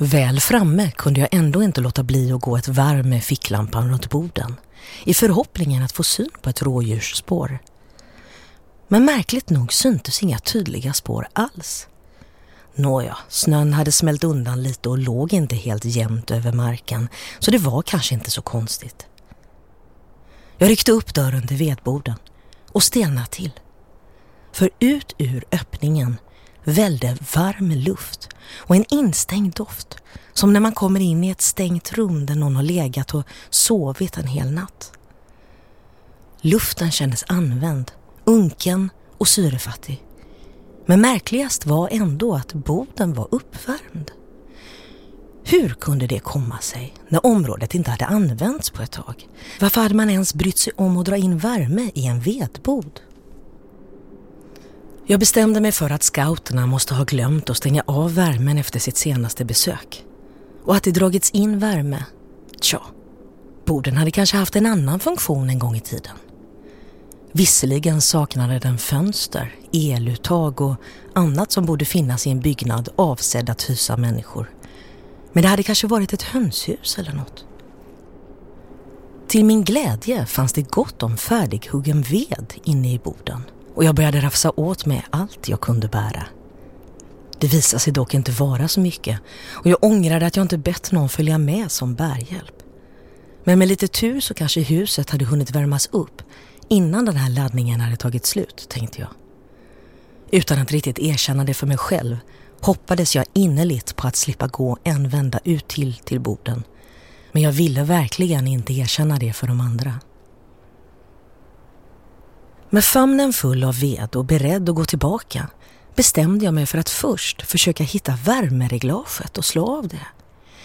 Väl framme kunde jag ändå inte låta bli att gå ett varv med ficklampan runt borden i förhoppningen att få syn på ett rådjursspår. Men märkligt nog syntes inga tydliga spår alls. Nåja, snön hade smält undan lite och låg inte helt jämnt över marken så det var kanske inte så konstigt. Jag ryckte upp dörren till vedborden och stelnade till. För ut ur öppningen välde varm luft och en instängd doft som när man kommer in i ett stängt rum där någon har legat och sovit en hel natt. Luften kändes använd, unken och syrefattig. Men märkligast var ändå att boden var uppvärmd. Hur kunde det komma sig när området inte hade använts på ett tag? Varför hade man ens brytt sig om att dra in värme i en vedbod? Jag bestämde mig för att scouterna måste ha glömt att stänga av värmen efter sitt senaste besök. Och att det dragits in värme, tja, borden hade kanske haft en annan funktion en gång i tiden. Visserligen saknade den fönster, eluttag och annat som borde finnas i en byggnad avsedd att hysa människor. Men det hade kanske varit ett hönshus eller något. Till min glädje fanns det gott om färdighuggen ved inne i boden och jag började rafsa åt mig allt jag kunde bära. Det visade sig dock inte vara så mycket och jag ångrade att jag inte bett någon följa med som bärhjälp. Men med lite tur så kanske huset hade hunnit värmas upp innan den här laddningen hade tagit slut, tänkte jag. Utan att riktigt erkänna det för mig själv hoppades jag innerligt på att slippa gå en vända ut till till borden. Men jag ville verkligen inte erkänna det för de andra. Med famnen full av ved och beredd att gå tillbaka bestämde jag mig för att först försöka hitta värmereglaget och slå av det.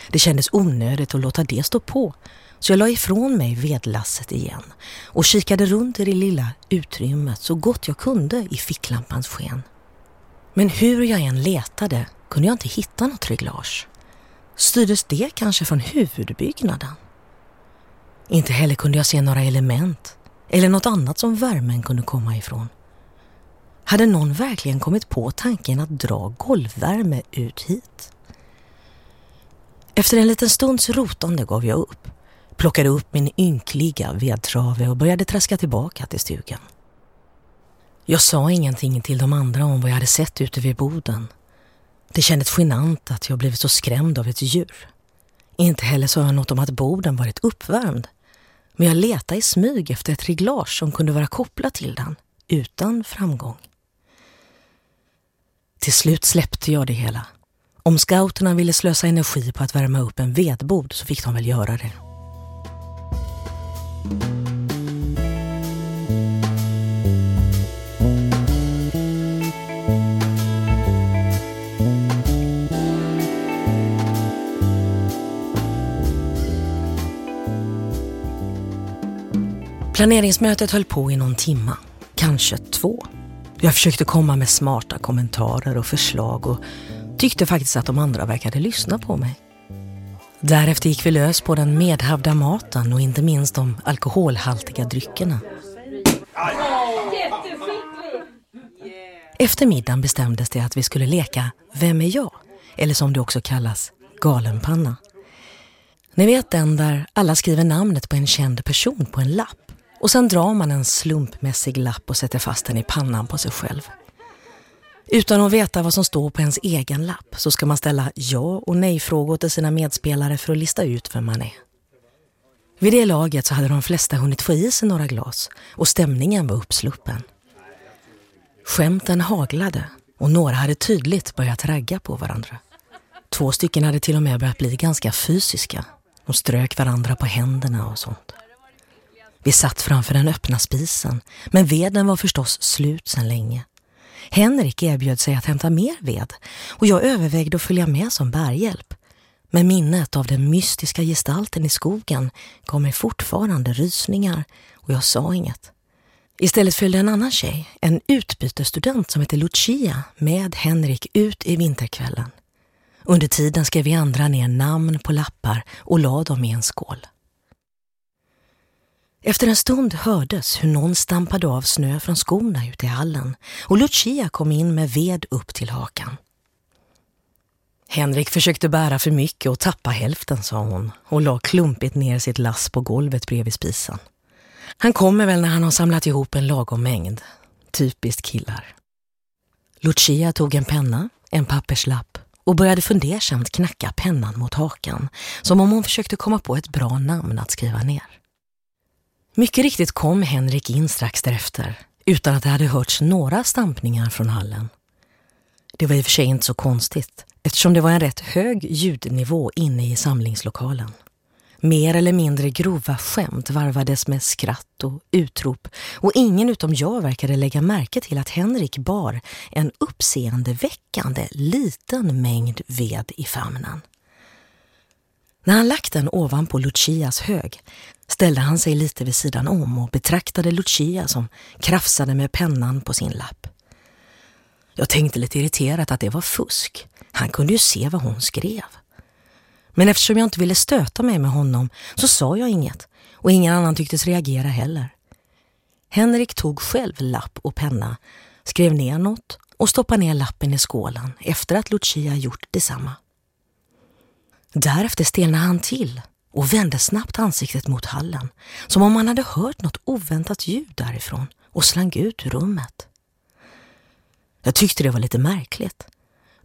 Det kändes onödigt att låta det stå på så jag la ifrån mig vedlasset igen och kikade runt i det lilla utrymmet så gott jag kunde i ficklampans sken. Men hur jag än letade kunde jag inte hitta något reglage. Styrdes det kanske från huvudbyggnaden? Inte heller kunde jag se några element eller något annat som värmen kunde komma ifrån. Hade någon verkligen kommit på tanken att dra golvvärme ut hit? Efter en liten stunds rotande gav jag upp, plockade upp min ynkliga vedtrave och började traska tillbaka till stugan. Jag sa ingenting till de andra om vad jag hade sett ute vid boden. Det kändes genant att jag blivit så skrämd av ett djur. Inte heller sa jag något om att boden varit uppvärmd. Men jag letade i smyg efter ett reglage som kunde vara kopplat till den, utan framgång. Till slut släppte jag det hela. Om scouterna ville slösa energi på att värma upp en vedbod så fick de väl göra det. Planeringsmötet höll på i någon timma, kanske två. Jag försökte komma med smarta kommentarer och förslag och tyckte faktiskt att de andra verkade lyssna på mig. Därefter gick vi lös på den medhavda maten och inte minst de alkoholhaltiga dryckerna. Efter middagen bestämdes det att vi skulle leka Vem är jag? Eller som det också kallas, Galenpanna. Ni vet den där alla skriver namnet på en känd person på en lapp. Och sen drar man en slumpmässig lapp och sätter fast den i pannan på sig själv. Utan att veta vad som står på ens egen lapp så ska man ställa ja och nej-frågor till sina medspelare för att lista ut vem man är. Vid det laget så hade de flesta hunnit få i sig några glas och stämningen var uppsluppen. Skämten haglade och några hade tydligt börjat ragga på varandra. Två stycken hade till och med börjat bli ganska fysiska. De strök varandra på händerna och sånt. Vi satt framför den öppna spisen, men veden var förstås slut sedan länge. Henrik erbjöd sig att hämta mer ved och jag övervägde att följa med som bärhjälp. Men minnet av den mystiska gestalten i skogen gav mig fortfarande rysningar och jag sa inget. Istället följde en annan tjej, en utbytesstudent som hette Lucia, med Henrik ut i vinterkvällen. Under tiden skrev vi andra ner namn på lappar och lade dem i en skål. Efter en stund hördes hur någon stampade av snö från skorna ute i hallen och Lucia kom in med ved upp till hakan. Henrik försökte bära för mycket och tappa hälften, sa hon och la klumpigt ner sitt lass på golvet bredvid spisen. Han kommer väl när han har samlat ihop en lagom mängd. Typiskt killar. Lucia tog en penna, en papperslapp och började fundersamt knacka pennan mot hakan som om hon försökte komma på ett bra namn att skriva ner. Mycket riktigt kom Henrik in strax därefter, utan att det hade hörts några stampningar från hallen. Det var i och för sig inte så konstigt, eftersom det var en rätt hög ljudnivå inne i samlingslokalen. Mer eller mindre grova skämt varvades med skratt och utrop och ingen utom jag verkade lägga märke till att Henrik bar en uppseendeväckande liten mängd ved i famnen. När han lagt den ovanpå Lucias hög ställde han sig lite vid sidan om och betraktade Lucia som krafsade med pennan på sin lapp. Jag tänkte lite irriterat att det var fusk. Han kunde ju se vad hon skrev. Men eftersom jag inte ville stöta mig med honom så sa jag inget och ingen annan tycktes reagera heller. Henrik tog själv lapp och penna, skrev ner något och stoppade ner lappen i skålen efter att Lucia gjort detsamma. Därefter stelnade han till och vände snabbt ansiktet mot hallen, som om han hade hört något oväntat ljud därifrån och slank ut ur rummet. Jag tyckte det var lite märkligt.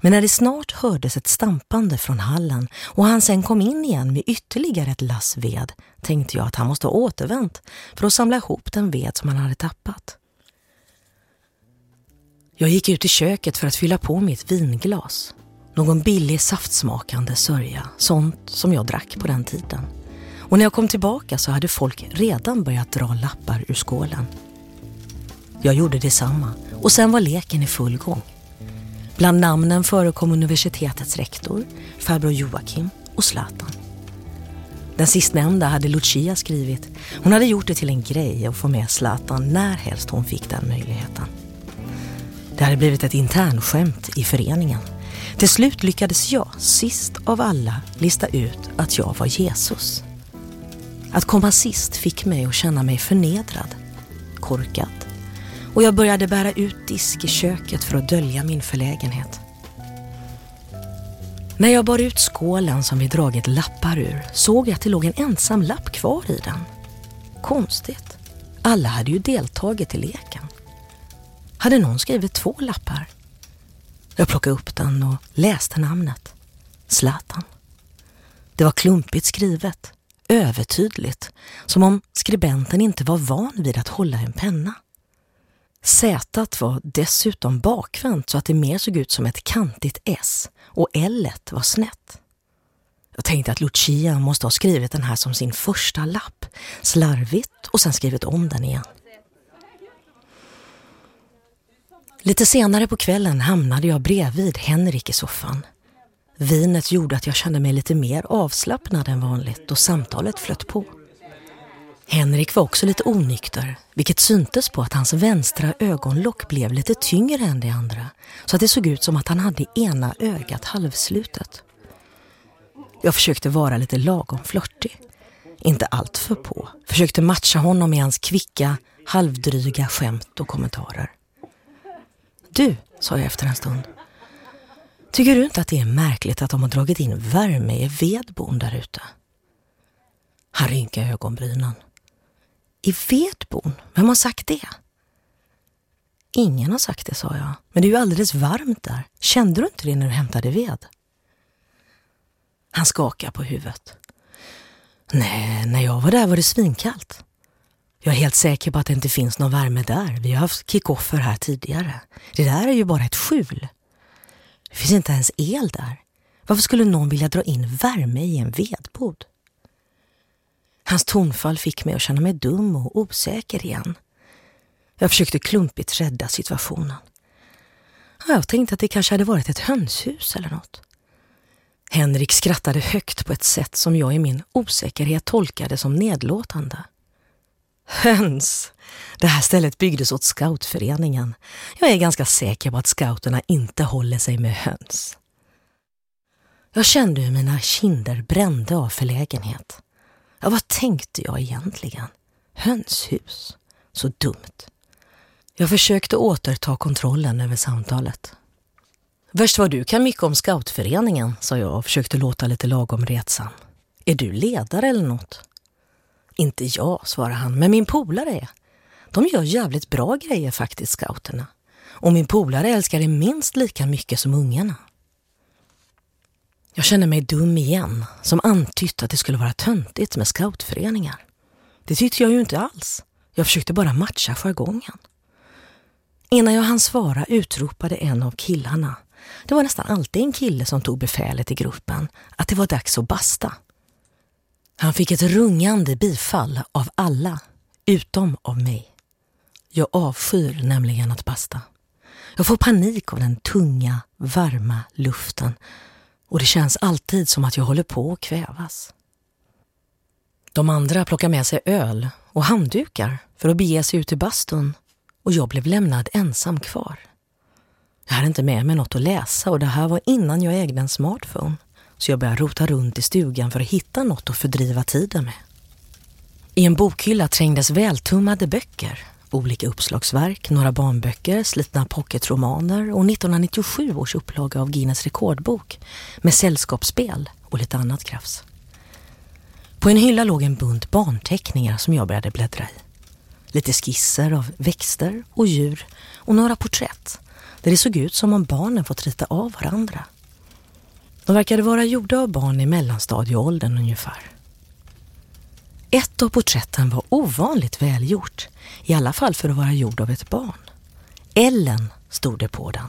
Men när det snart hördes ett stampande från hallen och han sen kom in igen med ytterligare ett lass ved tänkte jag att han måste ha återvänt för att samla ihop den ved som han hade tappat. Jag gick ut i köket för att fylla på mitt vinglas någon billig saftsmakande sörja, sånt som jag drack på den tiden. Och när jag kom tillbaka så hade folk redan börjat dra lappar ur skålen. Jag gjorde detsamma och sen var leken i full gång. Bland namnen förekom universitetets rektor, farbror Joakim och Zlatan. Den sistnämnda hade Lucia skrivit. Hon hade gjort det till en grej att få med Zlatan när helst hon fick den möjligheten. Det hade blivit ett internskämt i föreningen. Till slut lyckades jag, sist av alla, lista ut att jag var Jesus. Att komma sist fick mig att känna mig förnedrad, korkad. Och jag började bära ut disk i köket för att dölja min förlägenhet. När jag bar ut skålen som vi dragit lappar ur såg jag att det låg en ensam lapp kvar i den. Konstigt. Alla hade ju deltagit i leken. Hade någon skrivit två lappar? Jag plockade upp den och läste namnet. Zlatan. Det var klumpigt skrivet, övertydligt, som om skribenten inte var van vid att hålla en penna. Z var dessutom bakvänt så att det mer såg ut som ett kantigt S och L var snett. Jag tänkte att Lucia måste ha skrivit den här som sin första lapp, slarvigt och sen skrivit om den igen. Lite senare på kvällen hamnade jag bredvid Henrik i soffan. Vinet gjorde att jag kände mig lite mer avslappnad än vanligt och samtalet flöt på. Henrik var också lite onykter, vilket syntes på att hans vänstra ögonlock blev lite tyngre än det andra, så att det såg ut som att han hade ena ögat halvslutet. Jag försökte vara lite lagom flörtig. Inte allt för på. Försökte matcha honom i hans kvicka, halvdryga skämt och kommentarer. Du, sa jag efter en stund. Tycker du inte att det är märkligt att de har dragit in värme i vedbon där ute? Han rynkade ögonbrynen. I vedbon? Vem har sagt det? Ingen har sagt det, sa jag. Men det är ju alldeles varmt där. Kände du inte det när du hämtade ved? Han skakade på huvudet. Nej, när jag var där var det svinkallt. Jag är helt säker på att det inte finns någon värme där. Vi har haft kickoffer här tidigare. Det där är ju bara ett skjul. Det finns inte ens el där. Varför skulle någon vilja dra in värme i en vedbod? Hans tonfall fick mig att känna mig dum och osäker igen. Jag försökte klumpigt rädda situationen. Jag tänkte att det kanske hade varit ett hönshus eller något. Henrik skrattade högt på ett sätt som jag i min osäkerhet tolkade som nedlåtande. Höns! Det här stället byggdes åt scoutföreningen. Jag är ganska säker på att scouterna inte håller sig med höns. Jag kände hur mina kinder brände av förlägenhet. Ja, vad tänkte jag egentligen? Hönshus? Så dumt. Jag försökte återta kontrollen över samtalet. Värst vad du kan mycket om scoutföreningen, sa jag och försökte låta lite lagom retsam. Är du ledare eller något? Inte jag, svarar han, men min polare är. De gör jävligt bra grejer faktiskt, scouterna. Och min polare älskar det minst lika mycket som ungarna. Jag känner mig dum igen, som antytt att det skulle vara töntigt med scoutföreningar. Det tyckte jag ju inte alls. Jag försökte bara matcha jargongen. Innan jag hann svara utropade en av killarna, det var nästan alltid en kille som tog befälet i gruppen, att det var dags att basta. Han fick ett rungande bifall av alla, utom av mig. Jag avskyr nämligen att basta. Jag får panik av den tunga, varma luften och det känns alltid som att jag håller på att kvävas. De andra plockar med sig öl och handdukar för att bege sig ut till bastun och jag blev lämnad ensam kvar. Jag hade inte med mig något att läsa och det här var innan jag ägde en smartphone. Så jag började rota runt i stugan för att hitta något att fördriva tiden med. I en bokhylla trängdes vältummade böcker. Olika uppslagsverk, några barnböcker, slitna pocketromaner och 1997 års upplaga av Guinness rekordbok med sällskapsspel och lite annat krafs. På en hylla låg en bunt barnteckningar som jag började bläddra i. Lite skisser av växter och djur och några porträtt där det såg ut som om barnen fått rita av varandra. De verkade vara gjorda av barn i mellanstadieåldern ungefär. Ett av porträtten var ovanligt välgjort, i alla fall för att vara gjord av ett barn. Ellen stod det på den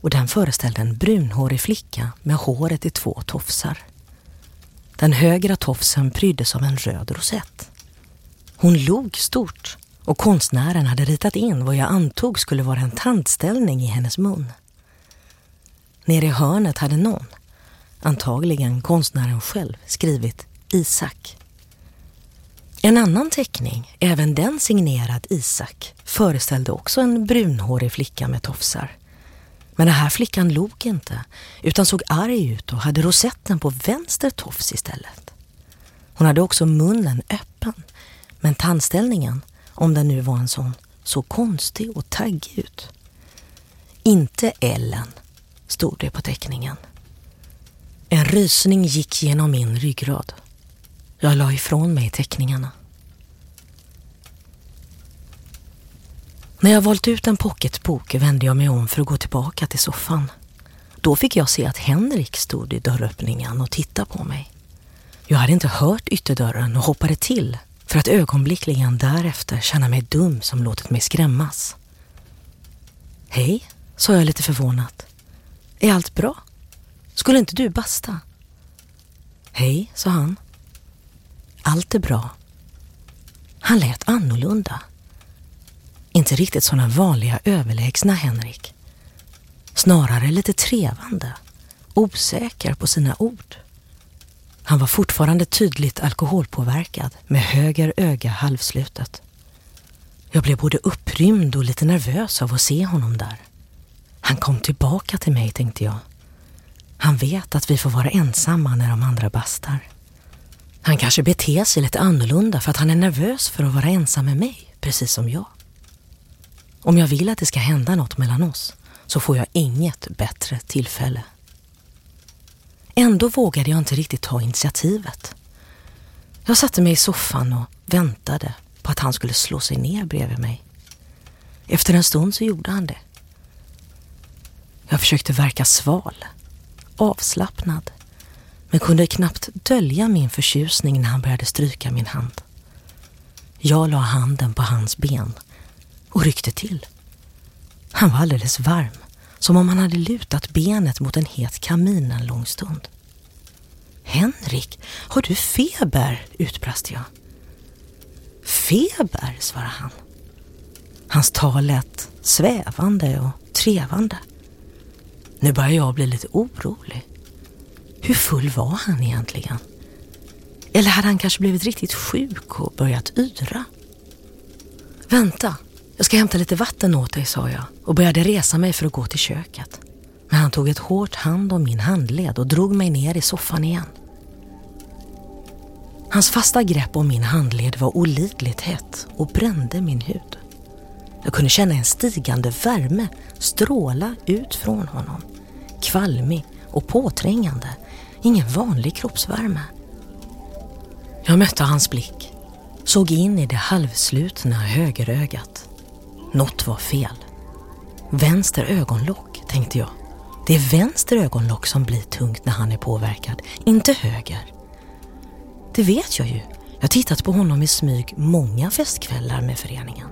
och den föreställde en brunhårig flicka med håret i två tofsar. Den högra tofsen pryddes av en röd rosett. Hon log stort och konstnären hade ritat in vad jag antog skulle vara en tandställning i hennes mun. Nere i hörnet hade någon, antagligen konstnären själv, skrivit Isak. En annan teckning, även den signerad Isak, föreställde också en brunhårig flicka med tofsar. Men den här flickan log inte, utan såg arg ut och hade rosetten på vänster tofs istället. Hon hade också munnen öppen, men tandställningen, om den nu var en sån, såg konstig och taggig ut. Inte Ellen, stod det på teckningen. En rysning gick genom min ryggrad. Jag la ifrån mig teckningarna. När jag valt ut en pocketbok vände jag mig om för att gå tillbaka till soffan. Då fick jag se att Henrik stod i dörröppningen och tittade på mig. Jag hade inte hört ytterdörren och hoppade till för att ögonblickligen därefter känna mig dum som låtit mig skrämmas. Hej, sa jag lite förvånat. Är allt bra? Skulle inte du basta? Hej, sa han. Allt är bra. Han lät annorlunda. Inte riktigt sådana vanliga överlägsna Henrik. Snarare lite trevande, osäker på sina ord. Han var fortfarande tydligt alkoholpåverkad med höger öga halvslutet. Jag blev både upprymd och lite nervös av att se honom där. Han kom tillbaka till mig, tänkte jag. Han vet att vi får vara ensamma när de andra bastar. Han kanske beter sig lite annorlunda för att han är nervös för att vara ensam med mig, precis som jag. Om jag vill att det ska hända något mellan oss så får jag inget bättre tillfälle. Ändå vågade jag inte riktigt ta initiativet. Jag satte mig i soffan och väntade på att han skulle slå sig ner bredvid mig. Efter en stund så gjorde han det. Jag försökte verka sval, avslappnad, men kunde knappt dölja min förtjusning när han började stryka min hand. Jag la handen på hans ben och ryckte till. Han var alldeles varm, som om han hade lutat benet mot en het kamin en lång stund. Henrik, har du feber? utbrast jag. Feber, svarade han. Hans tal lät svävande och trevande. Nu börjar jag bli lite orolig. Hur full var han egentligen? Eller hade han kanske blivit riktigt sjuk och börjat yra? Vänta, jag ska hämta lite vatten åt dig, sa jag och började resa mig för att gå till köket. Men han tog ett hårt hand om min handled och drog mig ner i soffan igen. Hans fasta grepp om min handled var olidligt hett och brände min hud. Jag kunde känna en stigande värme stråla ut från honom. Kvalmig och påträngande. Ingen vanlig kroppsvärme. Jag mötte hans blick. Såg in i det halvslutna högerögat. Något var fel. Vänster ögonlock, tänkte jag. Det är vänster ögonlock som blir tungt när han är påverkad, inte höger. Det vet jag ju. Jag har tittat på honom i smyg många festkvällar med föreningen.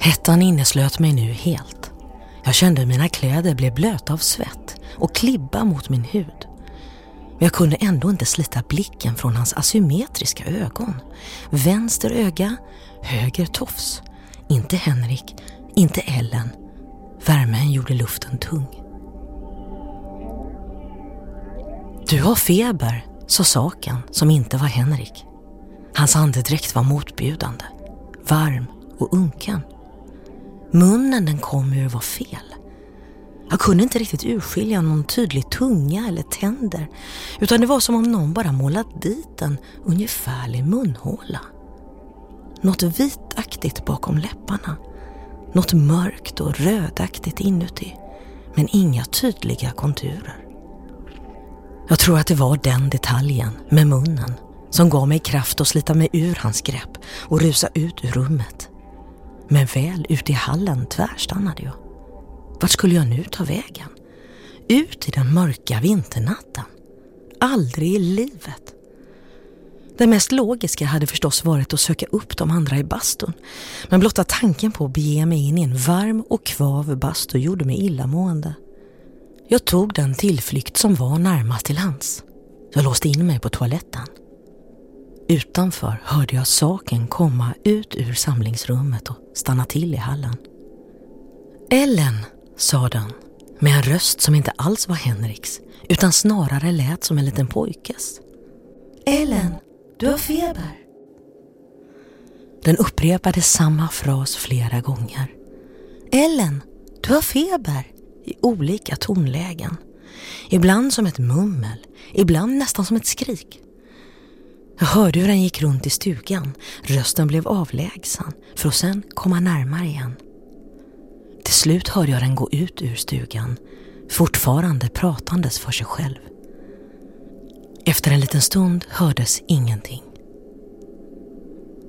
Hettan inneslöt mig nu helt. Jag kände hur mina kläder blev blöta av svett och klibba mot min hud. Men jag kunde ändå inte slita blicken från hans asymmetriska ögon. Vänster öga, höger tofs. Inte Henrik, inte Ellen. Värmen gjorde luften tung. Du har feber, sa saken som inte var Henrik. Hans andedräkt var motbjudande, varm och unken. Munnen den kom ur var fel. Jag kunde inte riktigt urskilja någon tydlig tunga eller tänder utan det var som om någon bara målat dit en ungefärlig munhåla. Något vitaktigt bakom läpparna. Något mörkt och rödaktigt inuti. Men inga tydliga konturer. Jag tror att det var den detaljen, med munnen, som gav mig kraft att slita mig ur hans grepp och rusa ut ur rummet. Men väl ute i hallen tvärstannade jag. Vart skulle jag nu ta vägen? Ut i den mörka vinternatten? Aldrig i livet. Det mest logiska hade förstås varit att söka upp de andra i bastun. Men blotta tanken på att bege mig in i en varm och kvav bastu gjorde mig illamående. Jag tog den tillflykt som var närmast till hands. Jag låste in mig på toaletten. Utanför hörde jag saken komma ut ur samlingsrummet och stanna till i hallen. Ellen, sa den med en röst som inte alls var Henriks utan snarare lät som en liten pojkes. Ellen, du har feber. Den upprepade samma fras flera gånger. Ellen, du har feber i olika tonlägen. Ibland som ett mummel, ibland nästan som ett skrik. Jag hörde hur den gick runt i stugan. Rösten blev avlägsen för att sen komma närmare igen. Till slut hörde jag den gå ut ur stugan, fortfarande pratandes för sig själv. Efter en liten stund hördes ingenting.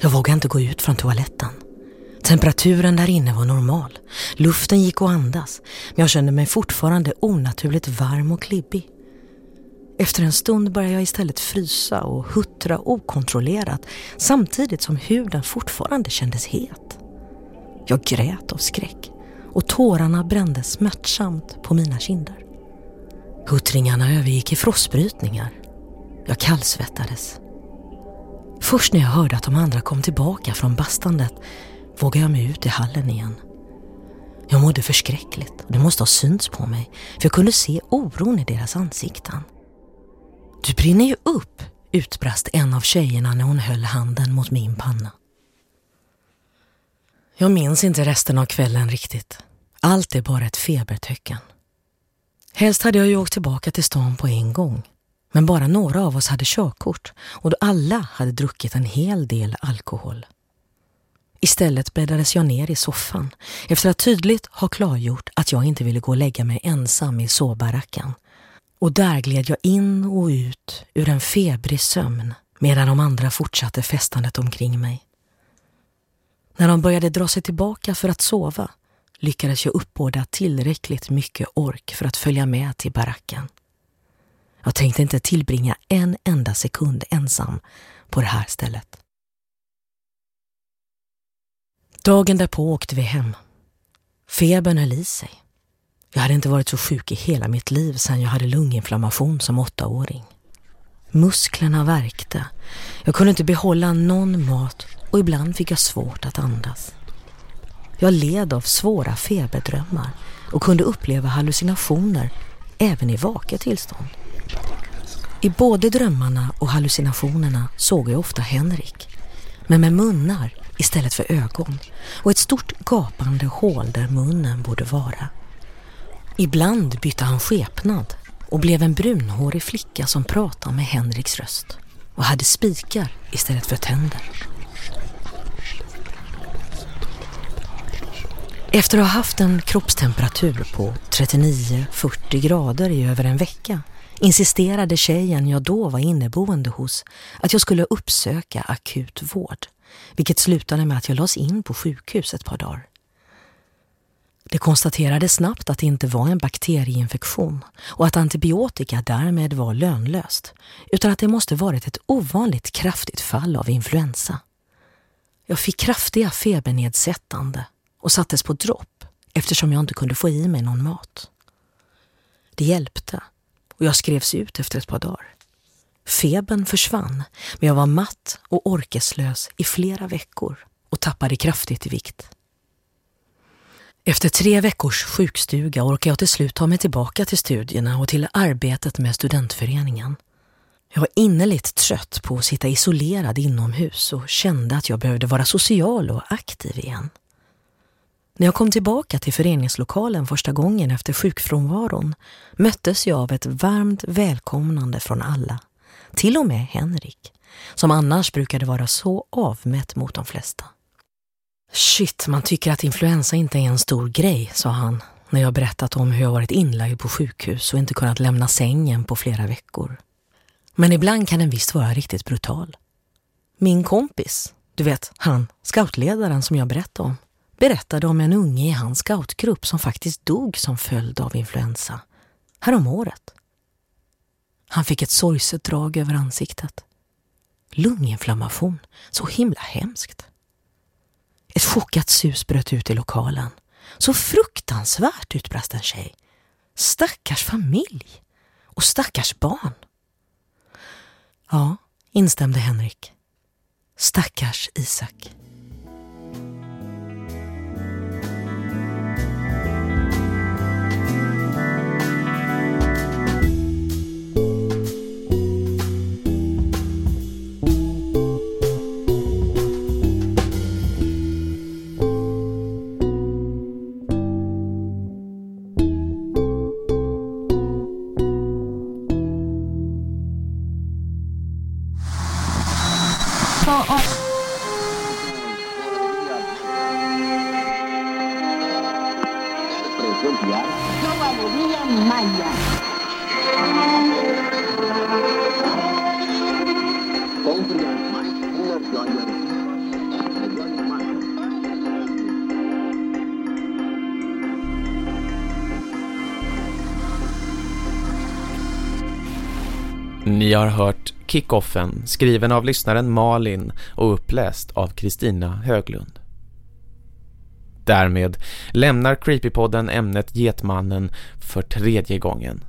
Jag vågade inte gå ut från toaletten. Temperaturen där inne var normal. Luften gick att andas, men jag kände mig fortfarande onaturligt varm och klibbig. Efter en stund började jag istället frysa och huttra okontrollerat samtidigt som huden fortfarande kändes het. Jag grät av skräck och tårarna brände smärtsamt på mina kinder. Huttringarna övergick i frostbrytningar. Jag kallsvettades. Först när jag hörde att de andra kom tillbaka från bastandet vågade jag mig ut i hallen igen. Jag mådde förskräckligt och det måste ha synts på mig för jag kunde se oron i deras ansikten. Du brinner ju upp, utbrast en av tjejerna när hon höll handen mot min panna. Jag minns inte resten av kvällen riktigt. Allt är bara ett febertöcken. Helst hade jag ju åkt tillbaka till stan på en gång. Men bara några av oss hade körkort och då alla hade druckit en hel del alkohol. Istället bäddades jag ner i soffan efter att tydligt ha klargjort att jag inte ville gå och lägga mig ensam i sovbaracken. Och där gled jag in och ut ur en febrig sömn medan de andra fortsatte festandet omkring mig. När de började dra sig tillbaka för att sova lyckades jag uppbåda tillräckligt mycket ork för att följa med till baracken. Jag tänkte inte tillbringa en enda sekund ensam på det här stället. Dagen därpå åkte vi hem. Febern höll i sig. Jag hade inte varit så sjuk i hela mitt liv sedan jag hade lunginflammation som åttaåring. Musklerna värkte. Jag kunde inte behålla någon mat och ibland fick jag svårt att andas. Jag led av svåra feberdrömmar och kunde uppleva hallucinationer även i vaket tillstånd. I både drömmarna och hallucinationerna såg jag ofta Henrik, men med munnar istället för ögon och ett stort gapande hål där munnen borde vara. Ibland bytte han skepnad och blev en brunhårig flicka som pratade med Henriks röst och hade spikar istället för tänder. Efter att ha haft en kroppstemperatur på 39-40 grader i över en vecka insisterade tjejen jag då var inneboende hos att jag skulle uppsöka akut vård, vilket slutade med att jag lades in på sjukhus ett par dagar. Det konstaterades snabbt att det inte var en bakterieinfektion och att antibiotika därmed var lönlöst, utan att det måste varit ett ovanligt kraftigt fall av influensa. Jag fick kraftiga febernedsättande och sattes på dropp eftersom jag inte kunde få i mig någon mat. Det hjälpte och jag skrevs ut efter ett par dagar. Febern försvann, men jag var matt och orkeslös i flera veckor och tappade kraftigt i vikt. Efter tre veckors sjukstuga orkade jag till slut ta mig tillbaka till studierna och till arbetet med studentföreningen. Jag var innerligt trött på att sitta isolerad inomhus och kände att jag behövde vara social och aktiv igen. När jag kom tillbaka till föreningslokalen första gången efter sjukfrånvaron möttes jag av ett varmt välkomnande från alla. Till och med Henrik, som annars brukade vara så avmätt mot de flesta. Shit, man tycker att influensa inte är en stor grej, sa han när jag berättat om hur jag varit inlagd på sjukhus och inte kunnat lämna sängen på flera veckor. Men ibland kan den visst vara riktigt brutal. Min kompis, du vet han, scoutledaren som jag berättade om, berättade om en unge i hans scoutgrupp som faktiskt dog som följd av influensa. Härom året. Han fick ett sorgset drag över ansiktet. Lunginflammation. Så himla hemskt. Chockat sus bröt ut i lokalen. Så fruktansvärt, utbrast en tjej. Stackars familj. Och stackars barn. Ja, instämde Henrik. Stackars Isak. Har hört Kickoffen, skriven av lyssnaren Malin och uppläst av Kristina Höglund. Därmed lämnar Creepypodden ämnet Getmannen för tredje gången.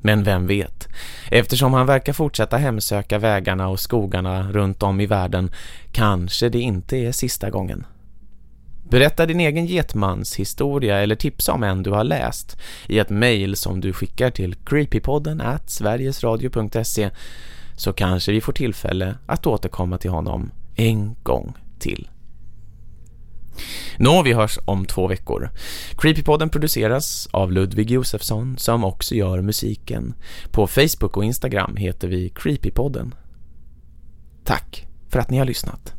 Men vem vet, eftersom han verkar fortsätta hemsöka vägarna och skogarna runt om i världen kanske det inte är sista gången. Berätta din egen getmans historia eller tipsa om en du har läst i ett mejl som du skickar till creepypodden at sverigesradio.se så kanske vi får tillfälle att återkomma till honom en gång till. Nå, vi hörs om två veckor. Creepypodden produceras av Ludvig Josefsson som också gör musiken. På Facebook och Instagram heter vi Creepypodden. Tack för att ni har lyssnat.